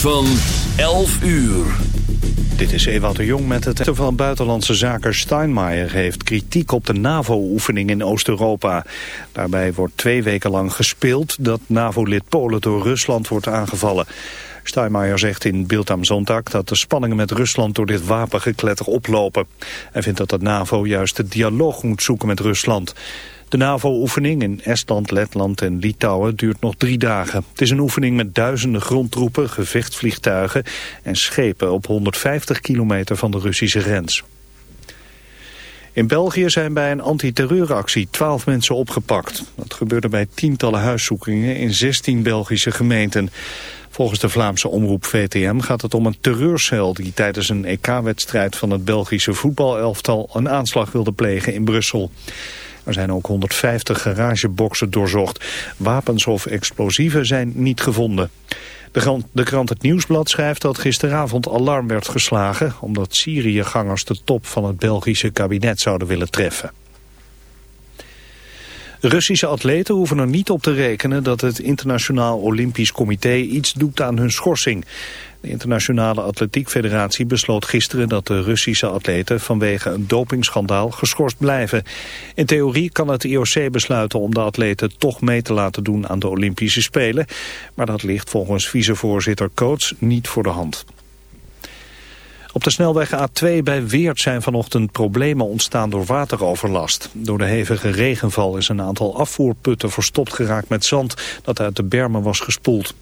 Van 11 uur. Dit is Ewout de Jong met het van Buitenlandse Zaken Steinmeier heeft kritiek op de NAVO-oefening in Oost-Europa. Daarbij wordt twee weken lang gespeeld dat NAVO-lid Polen door Rusland wordt aangevallen. Steinmeier zegt in Beeld am Sonntag dat de spanningen met Rusland door dit wapengekletter oplopen. Hij vindt dat de NAVO juist de dialoog moet zoeken met Rusland. De NAVO-oefening in Estland, Letland en Litouwen duurt nog drie dagen. Het is een oefening met duizenden grondtroepen, gevechtsvliegtuigen en schepen op 150 kilometer van de Russische grens. In België zijn bij een antiterreuractie twaalf mensen opgepakt. Dat gebeurde bij tientallen huiszoekingen in 16 Belgische gemeenten. Volgens de Vlaamse omroep VTM gaat het om een terreurcel... die tijdens een EK-wedstrijd van het Belgische voetbalelftal... een aanslag wilde plegen in Brussel. Er zijn ook 150 garageboxen doorzocht. Wapens of explosieven zijn niet gevonden. De krant, de krant Het Nieuwsblad schrijft dat gisteravond alarm werd geslagen... omdat Syriëgangers de top van het Belgische kabinet zouden willen treffen. Russische atleten hoeven er niet op te rekenen dat het Internationaal Olympisch Comité iets doet aan hun schorsing. De Internationale Atletiek Federatie besloot gisteren dat de Russische atleten vanwege een dopingschandaal geschorst blijven. In theorie kan het IOC besluiten om de atleten toch mee te laten doen aan de Olympische Spelen. Maar dat ligt volgens vicevoorzitter Coates niet voor de hand. Op de snelweg A2 bij Weert zijn vanochtend problemen ontstaan door wateroverlast. Door de hevige regenval is een aantal afvoerputten verstopt geraakt met zand dat uit de bermen was gespoeld.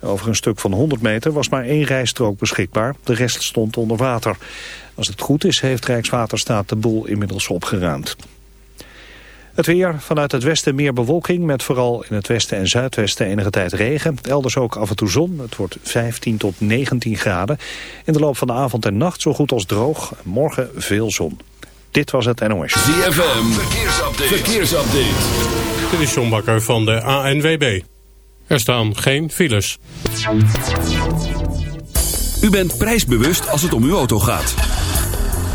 Over een stuk van 100 meter was maar één rijstrook beschikbaar, de rest stond onder water. Als het goed is heeft Rijkswaterstaat de boel inmiddels opgeruimd. Het weer, vanuit het westen meer bewolking met vooral in het westen en zuidwesten enige tijd regen. Elders ook af en toe zon. Het wordt 15 tot 19 graden. In de loop van de avond en nacht zo goed als droog. Morgen veel zon. Dit was het NOS. ZFM, verkeersupdate. verkeersupdate. Dit is John Bakker van de ANWB. Er staan geen files. U bent prijsbewust als het om uw auto gaat.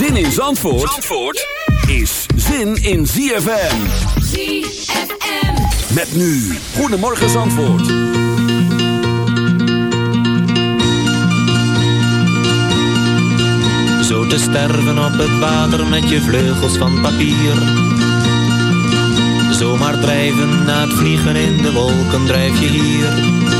Zin in Zandvoort, Zandvoort is zin in ZFM. ZFM. Met nu, Goedemorgen Zandvoort. Zo te sterven op het water met je vleugels van papier. Zomaar drijven na het vliegen in de wolken drijf je hier.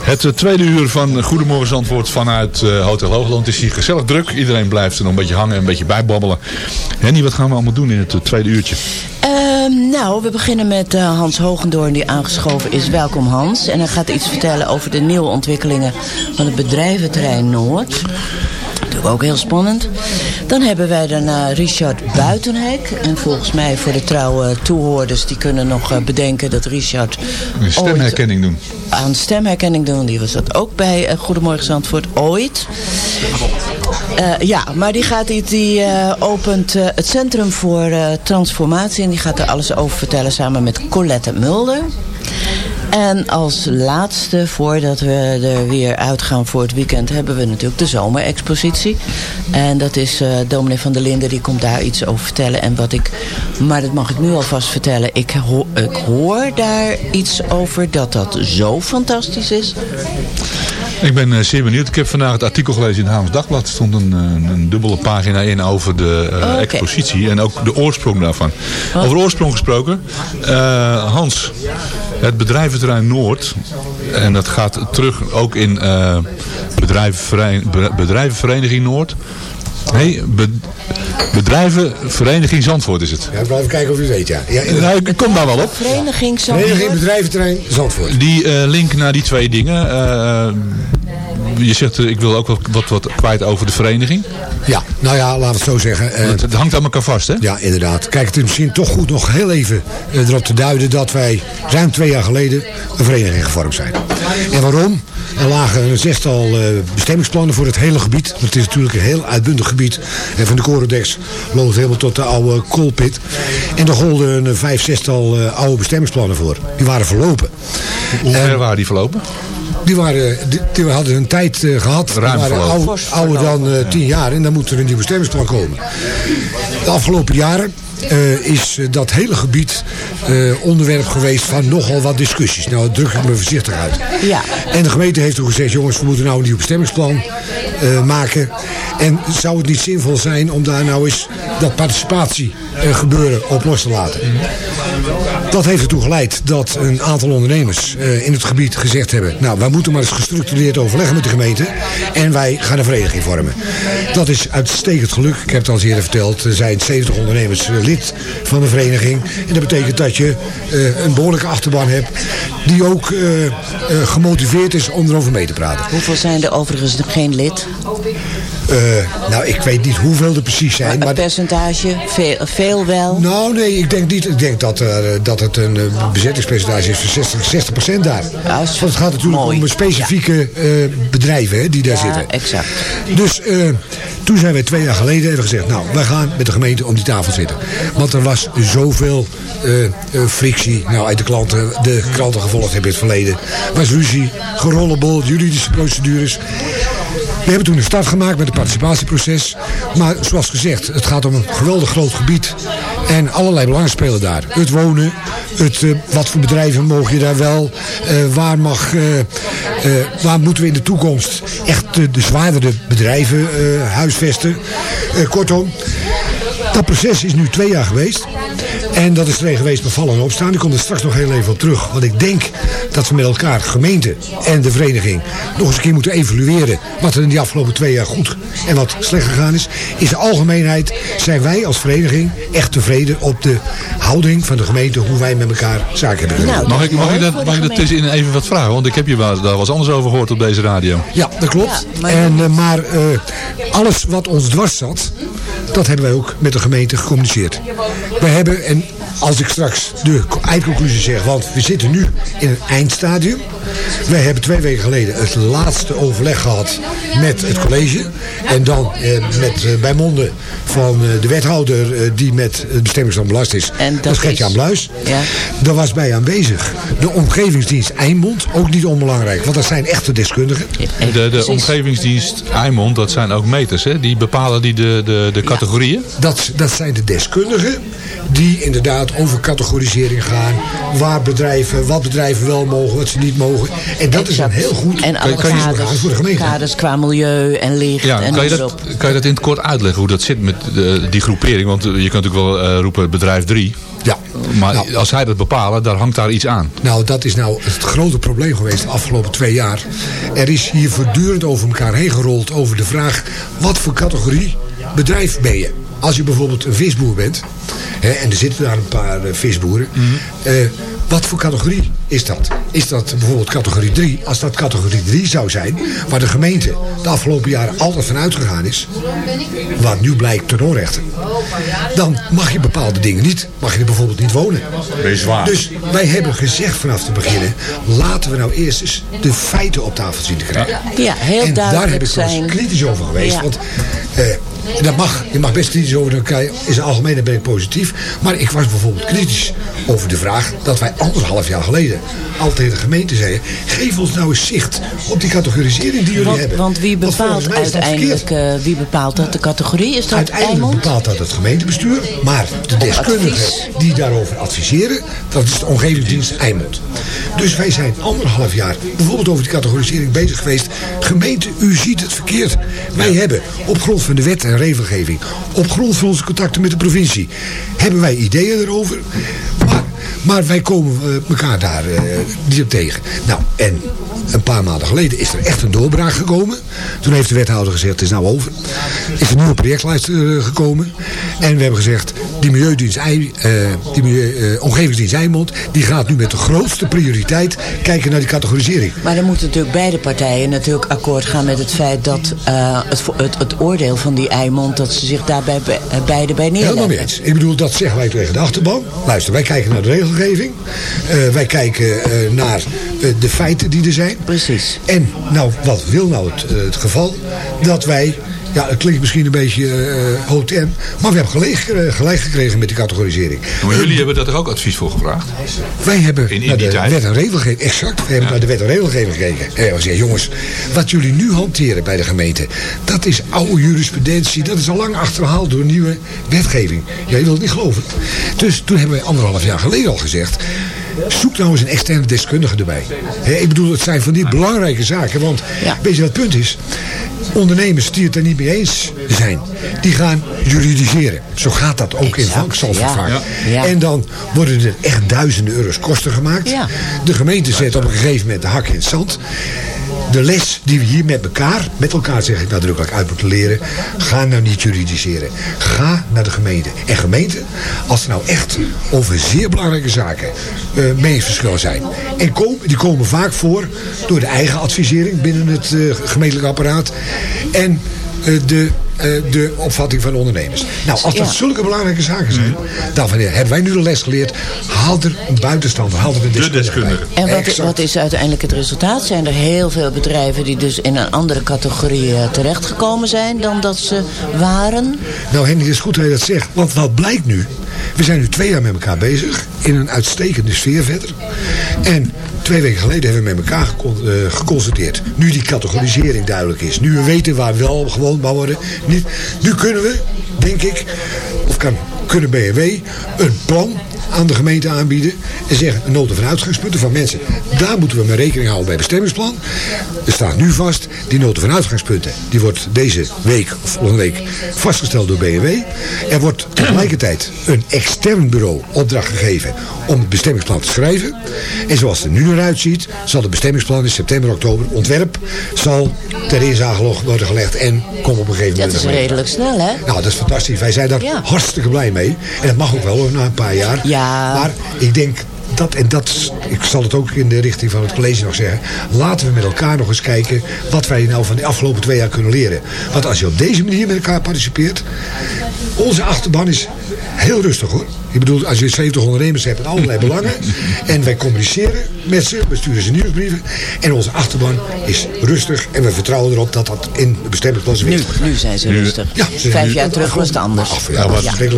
Het eh, tweede uur van Goedemorgen Zandvoort vanuit eh, Hotel Hoogland is hier gezellig druk. Iedereen blijft er nog een beetje hangen en een beetje bijbabbelen. Henny, wat gaan we allemaal doen in het eh, tweede uurtje? Ehm, nou, we beginnen met Hans Hogendoorn die aangeschoven is. Welkom Hans. En hij gaat iets vertellen over de nieuwe ontwikkelingen van het bedrijventerrein Noord. Ook heel spannend. Dan hebben wij daarna Richard Buitenhek. En volgens mij voor de trouwe toehoorders... die kunnen nog eh, bedenken dat Richard... Een stemherkenning doen. aan stemherkenning doen. Die was dat ook bij eh, Goedemorgen Zandvoort ooit. Eh, ja, maar die, gaat, die, die eh, opent eh, het Centrum voor eh, Transformatie. En die gaat er alles over vertellen samen met Colette Mulder. En als laatste, voordat we er weer uitgaan voor het weekend... hebben we natuurlijk de zomerexpositie. En dat is dominee van der Linden, die komt daar iets over vertellen. En wat ik, maar dat mag ik nu alvast vertellen. Ik, ik hoor daar iets over dat dat zo fantastisch is. Ik ben eh, zeer benieuwd. Ik heb vandaag het artikel gelezen in het Haams Dagblad. Er stond een, eh, een dubbele pagina in over de eh, Oké. expositie en ook de oorsprong daarvan. Over oorsprong gesproken. Hans, het bedrijventerrein Noord. En dat gaat terug ook in bedrijvenvereniging Noord. Nee, be- bedrijvenvereniging Zandvoort is het. Ja, blijven kijken of u het weet, ja. ja. Nou, ik kom daar wel op. Vereniging Vereniging Zandvoort. Bedrijventerrein Zandvoort. Die eh, link naar die twee dingen. eh, je zegt, eh, ik wil ook wat, wat, wat kwijt over de vereniging. Ja, nou ja, laten we het zo zeggen. Het, het hangt aan elkaar vast, hè? ja, inderdaad. Kijk, het is misschien toch goed nog heel even erop te duiden dat wij ruim twee jaar geleden een vereniging gevormd zijn. En waarom? Er lagen een zestal eh, bestemmingsplannen voor het hele gebied. Want het is natuurlijk een heel uitbundig gebied. En van de Corodex loopt het helemaal tot de oude koolpit. En er golden een vijf, zestal eh, oude bestemmingsplannen voor. Die waren verlopen. Hoe ver waren die verlopen? Die, waren, die, die hadden een tijd eh, gehad. Ruim die waren verlopen. ouder, ouder dan eh, tien jaar. En dan moet er een nieuw bestemmingsplan komen. De afgelopen jaren eh, is eh, dat hele gebied eh, onderwerp geweest van nogal wat discussies. Nou, dat druk ik me voorzichtig uit. Ja. En de gemeente heeft toen gezegd, jongens, we moeten nou een nieuw bestemmingsplan eh, maken. En zou het niet zinvol zijn om daar nou eens dat participatie eh, gebeuren op los te laten? Dat heeft ertoe geleid dat een aantal ondernemers eh, in het gebied gezegd hebben... nou, wij moeten maar eens gestructureerd overleggen met de gemeente... en wij gaan een vereniging vormen. Dat is uitstekend geluk. Ik heb het al eerder verteld. Er zijn 70 ondernemers eh, lid van de vereniging. En dat betekent dat je eh, een behoorlijke achterban hebt... die ook gemotiveerd is om erover mee te praten. Hoeveel zijn er overigens geen lid? Eh, nou, ik weet niet hoeveel er precies zijn. Een Maar percentage? Veel, veel wel? Nou, nee, ik denk niet. Ik denk dat, eh, dat het een eh, bezettingspercentage is van 60, 60 procent daar. Ja, Want het gaat natuurlijk mooi. om specifieke bedrijven hè, die daar Ja, zitten. exact. Dus toen zijn wij twee jaar geleden even gezegd... nou, wij gaan met de gemeente om die tafel zitten. Want er was zoveel frictie. Nou, uit de klanten, de kranten gevolgd hebben in het verleden. Er was ruzie, gerollebol, juridische procedures. We hebben toen een start gemaakt met het participatieproces. Maar zoals gezegd, het gaat om een geweldig groot gebied. En allerlei belangen spelen daar. Het wonen, het, eh, wat voor bedrijven mogen je daar wel. eh, waar, mag, eh, waar moeten we in de toekomst echt de, de zwaardere bedrijven huisvesten. Kortom, dat proces is nu twee jaar geweest. En dat is geweest met vallen en opstaan. Ik kom er straks nog heel even op terug. Want ik denk dat we met elkaar, gemeente en de vereniging... nog eens een keer moeten evalueren... wat er in die afgelopen twee jaar goed en wat slecht gegaan is. In de algemeenheid zijn wij als vereniging echt tevreden... op de houding van de gemeente... hoe wij met elkaar zaken hebben gedaan. Nou, Mag ik, mag ik, dat, mag ik dat tussenin even wat vragen? Want ik heb je wel, daar was anders over gehoord op deze radio. Ja, dat klopt. En, eh, maar eh, alles wat ons dwars zat, dat hebben wij ook met de gemeente gecommuniceerd. We hebben, en als ik straks de eindconclusie zeg, want we zitten nu in een eindstadium. Wij hebben twee weken geleden het laatste overleg gehad met het college. En dan eh, met, eh, bij monden van eh, de wethouder eh, die met het bestemmingsplan belast is. En dat dat is Gertjan is- Bluis. Ja. Daar was bij aanwezig de omgevingsdienst Eimond. Ook niet onbelangrijk, want dat zijn echte deskundigen. De, de omgevingsdienst Eimond, dat zijn ook meters, hè? Die bepalen die de, de, de categorieën. Dat, dat zijn de deskundigen die inderdaad over categorisering gaan. Waar bedrijven, wat bedrijven wel mogen, wat ze niet mogen. En dat is dan Exact. heel goed En alle kan je kaders, voor de gemeente. kaders qua milieu en licht Ja, en kan je, dat, kan je dat in het kort uitleggen hoe dat zit met de, die groepering? Want eh, je kan natuurlijk wel eh, roepen bedrijf 3. Ja. Maar Nou. als zij dat bepalen, daar hangt daar iets aan. Nou, dat is nou het grote probleem geweest de afgelopen twee jaar. Er is hier voortdurend over elkaar heen gerold over de vraag... wat voor categorie bedrijf ben je? Als je bijvoorbeeld een visboer bent... Hè, en er zitten daar een paar eh, visboeren... eh, wat voor categorie is dat? Is dat bijvoorbeeld categorie 3? Als dat categorie 3 zou zijn... waar de gemeente de afgelopen jaren altijd van uitgegaan is... wat nu blijkt ten onrechte... dan mag je bepaalde dingen niet. Mag je er bijvoorbeeld niet wonen. Bezwaar. Dus wij hebben gezegd vanaf te beginnen... laten we nou eerst eens de feiten op tafel zien te krijgen. Ja, heel en daar duidelijk heb ik zijn. kritisch over geweest. Ja. Want eh, dat mag, je mag best kritisch over elkaar. In het algemeen ben ik positief. Maar ik was bijvoorbeeld kritisch over de vraag... dat wij anderhalf jaar geleden al tegen de gemeente zeiden... geef ons nou eens zicht op die categorisering die jullie Want, hebben. want wie bepaalt uiteindelijk eh, wie bepaalt dat de categorie? Is dat Uiteindelijk Eimond? bepaalt dat het gemeentebestuur. Maar de deskundigen die daarover adviseren, dat is de omgevingsdienst Eimond. Dus wij zijn anderhalf jaar bijvoorbeeld over die categorisering bezig geweest. Gemeente, u ziet het verkeerd. Wij hebben op grond van de wet en regelgeving, op grond van onze contacten met de provincie, hebben wij ideeën erover. Maar, maar wij komen eh, elkaar daar eh, niet op tegen. Nou, en een paar maanden geleden is er echt een doorbraak gekomen. Toen heeft de wethouder gezegd, het is nou over. Is een nieuwe projectlijst eh, gekomen. En we hebben gezegd, die milieudienst, die milieu, omgevingsdienst Eimond... die gaat nu met de grootste prioriteit kijken naar die categorisering. Maar dan moeten natuurlijk beide partijen natuurlijk akkoord gaan met het feit dat het, het, het oordeel van die Eimond, dat ze zich daarbij be- beide bij Helemaal mee neerleggen. eens. Ik bedoel, dat zeggen wij tegen de achterban. Luister, wij kijken naar de regelgeving. Eh, wij kijken eh, naar eh, de feiten die er zijn. Precies. En nou, wat wil nou het, het geval? Dat wij, ja, het klinkt misschien een beetje eh hotem, maar we hebben gelijk, eh, gelijk gekregen met die categorisering. Maar jullie hebben daar toch ook advies voor gevraagd? Wij hebben In- in naar de tijd? wet en regelgeving, exact, we hebben naar de wet en regelgeving gekeken. En we zeggen, jongens, wat jullie nu hanteren bij de gemeente, dat is oude jurisprudentie, dat is al lang achterhaald door nieuwe wetgeving. Jij wil het niet geloven. Dus toen hebben wij anderhalf jaar geleden al gezegd, zoek nou eens een externe deskundige erbij. Ik bedoel, het zijn van die belangrijke zaken, want Ja. weet je wat het punt is? Ondernemers die het er niet mee eens zijn, die gaan juridiseren. Zo gaat dat ook in vangstalvervaar. ja. Ja. En dan worden er echt duizenden euro's kosten gemaakt. De gemeente zet op een gegeven moment de hak in het zand. De les die we hier met elkaar, met elkaar zeg ik nadrukkelijk, uit moeten leren. Ga nou niet juridiseren. Ga naar de gemeente. En gemeente, als er nou echt over zeer belangrijke zaken meningsverschillen zijn. En komen, die komen vaak voor door de eigen advisering binnen het eh, gemeentelijk apparaat. En de, eh, de opvatting van ondernemers. Nou, als dat Ja. zulke belangrijke zaken zijn, dan van, hebben wij nu de les geleerd. Haal er een buitenstander, haal er een deskundige. deskundige. bij. En wat, wat is uiteindelijk het resultaat? Zijn er heel veel bedrijven die dus in een andere categorie eh, terechtgekomen zijn dan dat ze waren? Nou Henny, het is goed dat je dat zegt. Want wat blijkt nu? We zijn nu twee jaar met elkaar bezig. In een uitstekende sfeer verder. En twee weken geleden hebben we met elkaar gecon- eh, geconstateerd. Nu die categorisering duidelijk is. Nu we weten waar wel gewoond mag worden. Niet, nu kunnen we, denk ik, of kan, kunnen BMW een plan aan de gemeente aanbieden. En zeggen, een noten van uitgangspunten van mensen. Daar moeten we mee rekening houden bij bestemmingsplan. Er staat nu vast, die noten van uitgangspunten. Die wordt deze week of volgende week vastgesteld door BMW. Er wordt tegelijkertijd een extern bureau opdracht gegeven om het bestemmingsplan te schrijven. En zoals het er nu naar uitziet, zal het bestemmingsplan in september, oktober, ontwerp, zal ter inzage worden gelegd en komt op een gegeven Dat moment. is de gemeente. redelijk snel, hè? Nou, dat is fantastisch. Wij zijn daar Ja. hartstikke blij mee. En dat mag ook wel hoor, na een paar jaar. Ja. Maar ik denk dat, en dat, ik zal het ook in de richting van het college nog zeggen. Laten we met elkaar nog eens kijken wat wij nou van de afgelopen twee jaar kunnen leren. Want als je op deze manier met elkaar participeert. Onze achterban is heel rustig hoor. Ik bedoel, als je 70 ondernemers hebt en allerlei belangen. En wij communiceren met ze. We sturen ze nieuwsbrieven. En onze achterban is rustig. En we vertrouwen erop dat dat in de bestemmingsplan Nu, werkt. nu zijn ze rustig. Ja, ze zijn Vijf nu- jaar terug was het anders. Af, ja,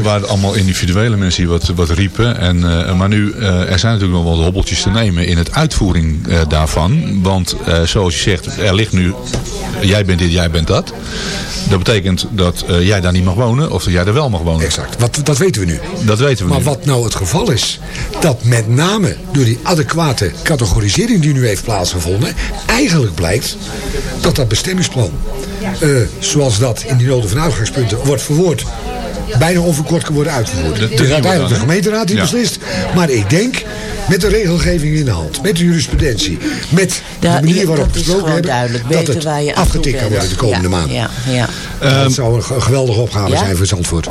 waren allemaal individuele mensen die wat, wat riepen. En, eh, maar nu, eh, er zijn natuurlijk nog wel hobbeltjes te nemen in het uitvoering eh, daarvan. Want eh, zoals je zegt, er ligt nu, jij bent dit, jij bent dat. Dat betekent dat eh, jij daar niet mag wonen of dat jij daar wel mag wonen. Exact. Wat, dat weten we nu. Dat weten we Maar nu. wat nou het geval is, dat met name door die adequate categorisering die nu heeft plaatsgevonden, eigenlijk blijkt dat dat bestemmingsplan, eh, zoals dat in die noten van uitgangspunten wordt verwoord, bijna onverkort kan worden uitgevoerd. Het is uiteindelijk de gemeenteraad die Ja. beslist, maar ik denk met de regelgeving in de hand, met de jurisprudentie, met de manier waarop we gesproken hebben, duidelijk. dat Weten het waar je aan afgetikt kan worden de komende Ja, maanden. Ja, ja. dat zou een ge- geweldige opgave Ja? zijn voor Zandvoort.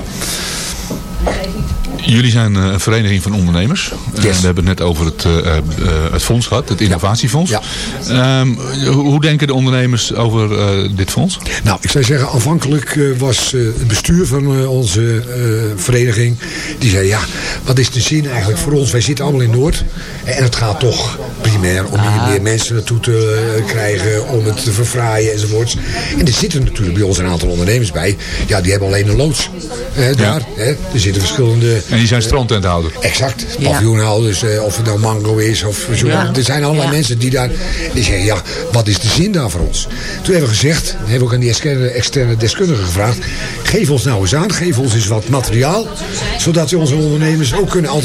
Jullie zijn eh, een vereniging van ondernemers. Eh, we hebben het net over het, eh, eh, het fonds gehad, het innovatiefonds. Ja. Ehm, hoe, hoe denken de ondernemers over eh, dit fonds? Nou, ik zou zeggen, aanvankelijk eh, was eh, het bestuur van eh, onze eh, vereniging... die zei, ja, wat is de zin eigenlijk voor ons? Wij zitten allemaal in Noord. En het gaat toch primair om hier meer mensen naartoe te krijgen... om het te verfraaien enzovoorts. En er zitten natuurlijk bij ons een aantal ondernemers bij. Ja, die hebben alleen een loods daar. Hè. Er zitten verschillende... En die zijn strandtenthouder. Exact. Paviljoenhouders, eh, of het nou Mango is of zo. Ja. Er zijn allerlei Ja. mensen die daar die zeggen, ja, wat is de zin daar voor ons? Toen hebben we gezegd, hebben we ook aan die externe, externe deskundigen gevraagd, geef ons nou eens aan, geef ons eens wat materiaal, zodat we onze ondernemers ook kunnen eh,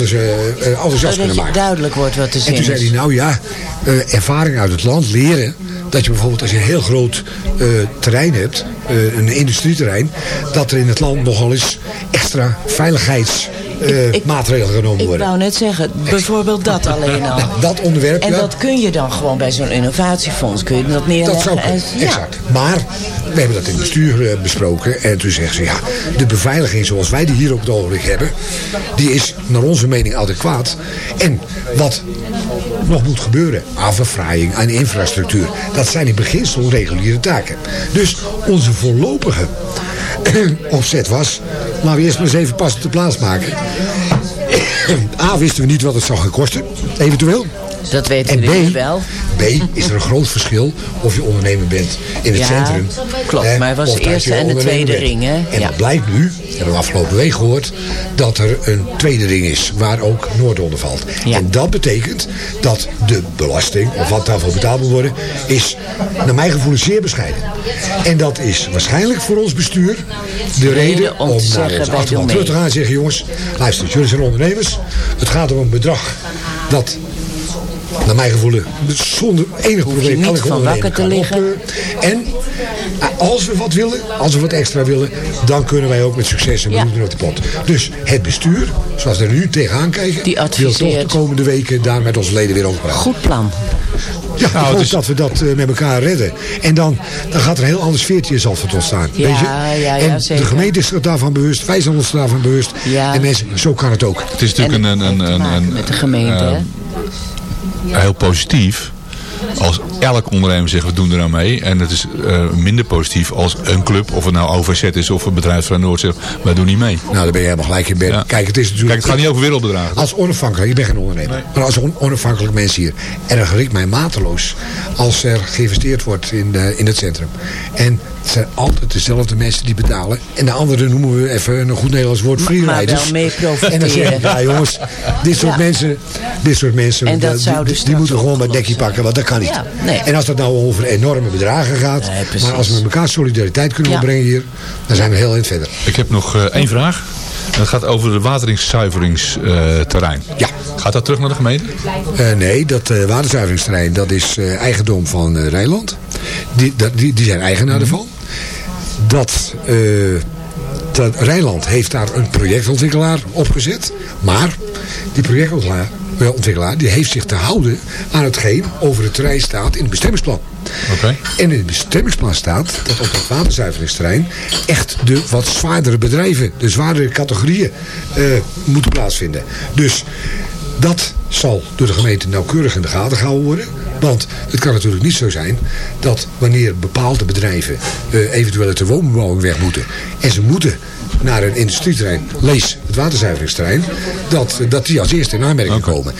enthousiast Zodat kunnen maken. duidelijk wordt wat de En zin toen zei hij, nou ja, eh, ervaring uit het land leren. Dat je bijvoorbeeld als je een heel groot eh, terrein hebt, eh, een industrieterrein, dat er in het land nogal eens extra veiligheidsmaatregelen genomen Ik worden. wou net zeggen, bijvoorbeeld dat alleen al. Dat onderwerp, En ja. dat kun je dan gewoon bij zo'n innovatiefonds, kun je dat neerleggen. Dat zou kunnen, en- ja. exact. Maar we hebben dat in het bestuur eh, besproken. En toen zeggen ze, ja, de beveiliging zoals wij die hier op het ogenblik hebben... die is naar onze mening adequaat. En wat nog moet gebeuren aan verfraaiing, aan infrastructuur... dat zijn in beginsel reguliere taken. Dus onze voorlopige opzet was... laten we eerst maar eens even pas de plaats maken. A, wisten we niet wat het zou gaan kosten, eventueel. Dat weten En we B, wel. B, is er een groot verschil of je ondernemer bent in het Ja, centrum. klopt, hè, maar het was de eerste en de tweede bent. ring, hè? En Ja. dat blijkt nu, hebben we afgelopen week gehoord, dat er een tweede ring is waar ook Noord onder valt. Ja. En dat betekent dat de belasting, of wat daarvoor betaald moet worden, is naar mijn gevoel zeer bescheiden. En dat is waarschijnlijk voor ons bestuur de reden om om, naar wij achterban terug te gaan en zeggen, jongens, luister, jullie zijn ondernemers. Het gaat om een bedrag dat naar mijn gevoel zonder enig probleem niet van wakker te liggen. En eh, als we wat willen, als we wat extra willen, dan kunnen wij ook met succes een Ja. bloed op de pot. Dus het bestuur, zoals we er nu tegenaan kijken, Die wil toch de komende weken daar met onze leden weer over praten. Goed plan. Ja, ik hoop is- dat we dat eh, met elkaar redden. En dan, dan gaat er een heel ander sfeertje in Zandvoort ontstaan. Ja, weet je? ja, ja, en zeker. de gemeente is er daarvan bewust, wij zijn ons daarvan bewust. Ja. En mensen, zo kan het ook. Het is natuurlijk En een, een, een, een, met de gemeente, eh, heel positief. Als elk ondernemer zegt, we doen er aan mee. En het is eh, minder positief als een club, of het nou OVZ is of een bedrijf van Noord zegt, wij doen niet mee. Nou, daar ben je helemaal gelijk in. Ben. Ja. Kijk, het is natuurlijk... Kijk, het gaat niet over wereldbedragen. Als onafhankelijk, ik ben geen ondernemer. Maar als on- onafhankelijk mens hier. Erger ik mij mateloos als er geïnvesteerd wordt in, eh, in het centrum. En het zijn altijd dezelfde mensen die betalen. En de anderen noemen we even een goed Nederlands woord Maar- maar freeriders. wel mee profiteren. En dan zeg ik, ja jongens, dit soort Ja. mensen, dit soort mensen En dat die- moeten gewoon maar opgelost dekkie pakken, want dat kan niet. Ja, nee. En als dat nou over enorme bedragen gaat, Nee, maar als we met elkaar solidariteit kunnen Ja. opbrengen hier, dan zijn we heel eind verder. Ik heb nog eh, één vraag. Dat gaat over het wateringszuiveringsterrein. Ja. Gaat dat terug naar de gemeente? Eh, nee, dat eh waterzuiveringsterrein dat is eh, eigendom van eh, Rijnland. Die, dat, die, die zijn eigenaar ervan. Dat, eh, dat Rijnland heeft daar een projectontwikkelaar opgezet. Maar die projectontwikkelaar ontwikkelaar, die heeft zich te houden aan hetgeen over het terrein staat in het bestemmingsplan. En in het bestemmingsplan staat dat op het waterzuiveringsterrein echt de wat zwaardere bedrijven, de zwaardere categorieën eh, moeten plaatsvinden. Dus Dat zal door de gemeente nauwkeurig in de gaten gehouden worden. Want het kan natuurlijk niet zo zijn dat wanneer bepaalde bedrijven eh, eventueel uit de woonbebouwing weg moeten. En ze moeten naar een industrieterrein, lees het waterzuiveringsterrein, dat, dat die als eerste in aanmerking komen.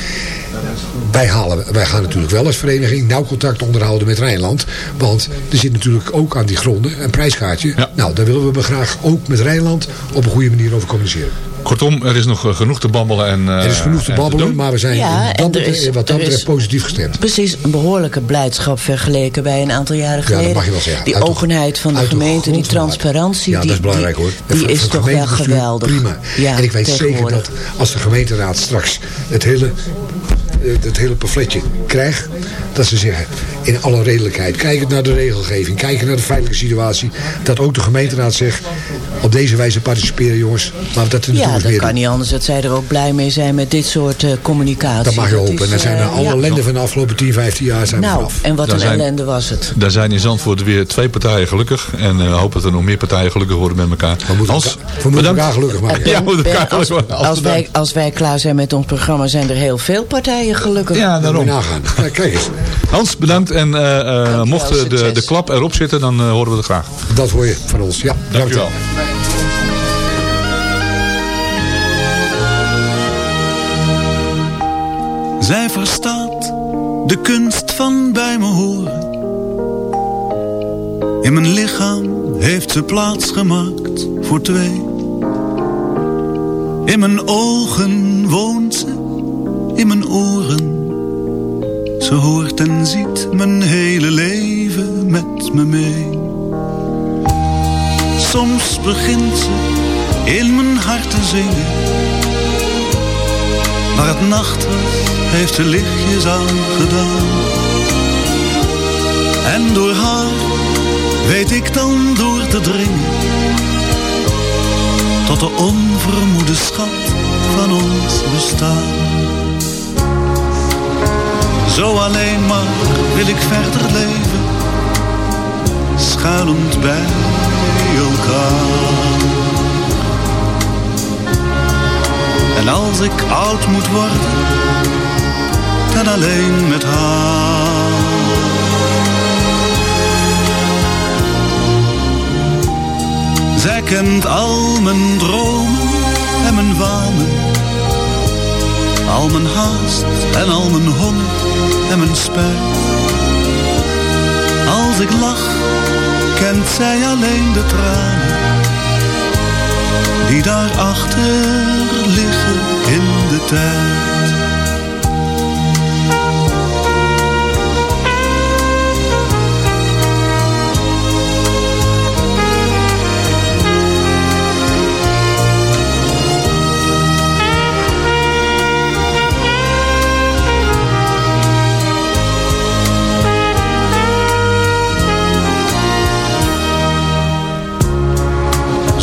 Wij, halen, wij gaan natuurlijk wel als vereniging nauw contact onderhouden met Rijnland. Want er zit natuurlijk ook aan die gronden een prijskaartje. Nou, daar willen we graag ook met Rijnland op een goede manier over communiceren. Kortom, er is nog eh, genoeg te babbelen. En, eh, er is genoeg te en babbelen, maar we zijn Ja, dat er betreft- is- wat dat er betreft positief gestemd. Precies, een behoorlijke blijdschap vergeleken bij een aantal jaren dat geleden. mag je wel zeggen. Die Uit openheid van de gemeente, die transparantie. Ja, die, dat is belangrijk die, hoor. Die is toch wel geweldig. Prima. Ja, en ik weet zeker dat als de gemeenteraad straks het hele, eh, het hele pamfletje krijgt, dat ze zeggen in alle redelijkheid, kijkend naar de regelgeving, kijkend naar de feitelijke situatie, dat ook de gemeenteraad zegt, op deze wijze participeren jongens, maar dat er Ja, natuurlijk dat meer kan doen. niet anders dat zij er ook blij mee zijn met dit soort eh, communicatie. Dat mag je hopen. is, En dan zijn er eh, alle ja. ellende van de afgelopen 10, 15 jaar zijn we Nou, vanaf. en wat Daar een zijn- ellende was het. Daar zijn in Zandvoort weer twee partijen gelukkig. En eh, we hopen dat er nog meer partijen gelukkig worden met elkaar. We moeten, Hans, elkaar, we moeten elkaar gelukkig maken. Ja, we moeten Ben, elkaar als, gelukkig maken. als, wij, als wij klaar zijn met ons programma zijn er heel veel partijen gelukkig. Ja, daarom. Ja, Kijk eens, Hans, bedankt. En eh, eh, mocht de, de klap erop zitten, dan eh, horen we het graag. dat hoor je van ons. Ja, Dankjewel. Zij verstaat de kunst van bij me horen. In mijn lichaam heeft ze plaats gemaakt voor twee. In mijn ogen woont ze, in mijn oren. Ze hoort en ziet mijn hele leven met me mee. Soms begint ze in mijn hart te zingen. Waar het nacht heeft ze lichtjes aan gedaan. En door haar weet ik dan door te dringen. Tot de onvermoede schat van ons bestaan. Zo alleen maar wil ik verder leven. Schuilend bij elkaar. En als ik oud moet worden, dan alleen met haar. Zij kent al mijn dromen en mijn wanen. Al mijn haast en al mijn honger en mijn spijt. Als ik lach, kent zij alleen de tranen die daarachter liggen in de tijd.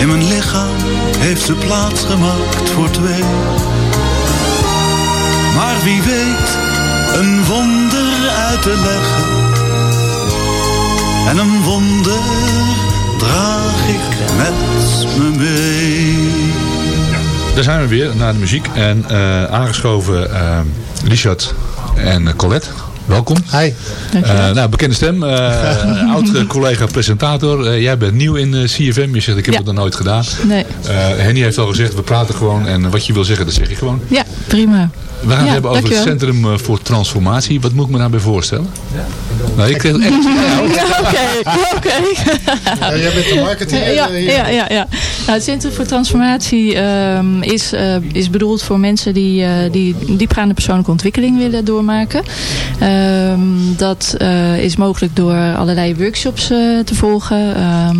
In mijn lichaam heeft ze plaats gemaakt voor twee. Maar wie weet, een wonder uit te leggen. En een wonder draag ik met me mee. Daar zijn we weer, naar de muziek. En eh, aangeschoven eh, Richard en eh, Colette. Welkom. Hi. Eh, nou, bekende stem. eh oud collega presentator. Eh, jij bent nieuw in eh, CFM. Je zegt ik heb Ja. het nog nooit gedaan. Nee. Eh, Henny heeft al gezegd, we praten gewoon. En wat je wil zeggen, dat zeg je gewoon. Ja, prima. We gaan het Ja, hebben over het. Centrum eh, voor Transformatie. Wat moet ik me daarbij voorstellen? Nou, ik kreeg echt... Ja, Oké, oké. Ja, jij bent de marketeer Ja, hier. ja, ja, ja. Nou, het Centrum voor Transformatie ehm, is, eh, is bedoeld voor mensen die, eh, die diepgaande persoonlijke ontwikkeling willen doormaken. Ehm, dat eh, is mogelijk door allerlei workshops eh, te volgen. ehm,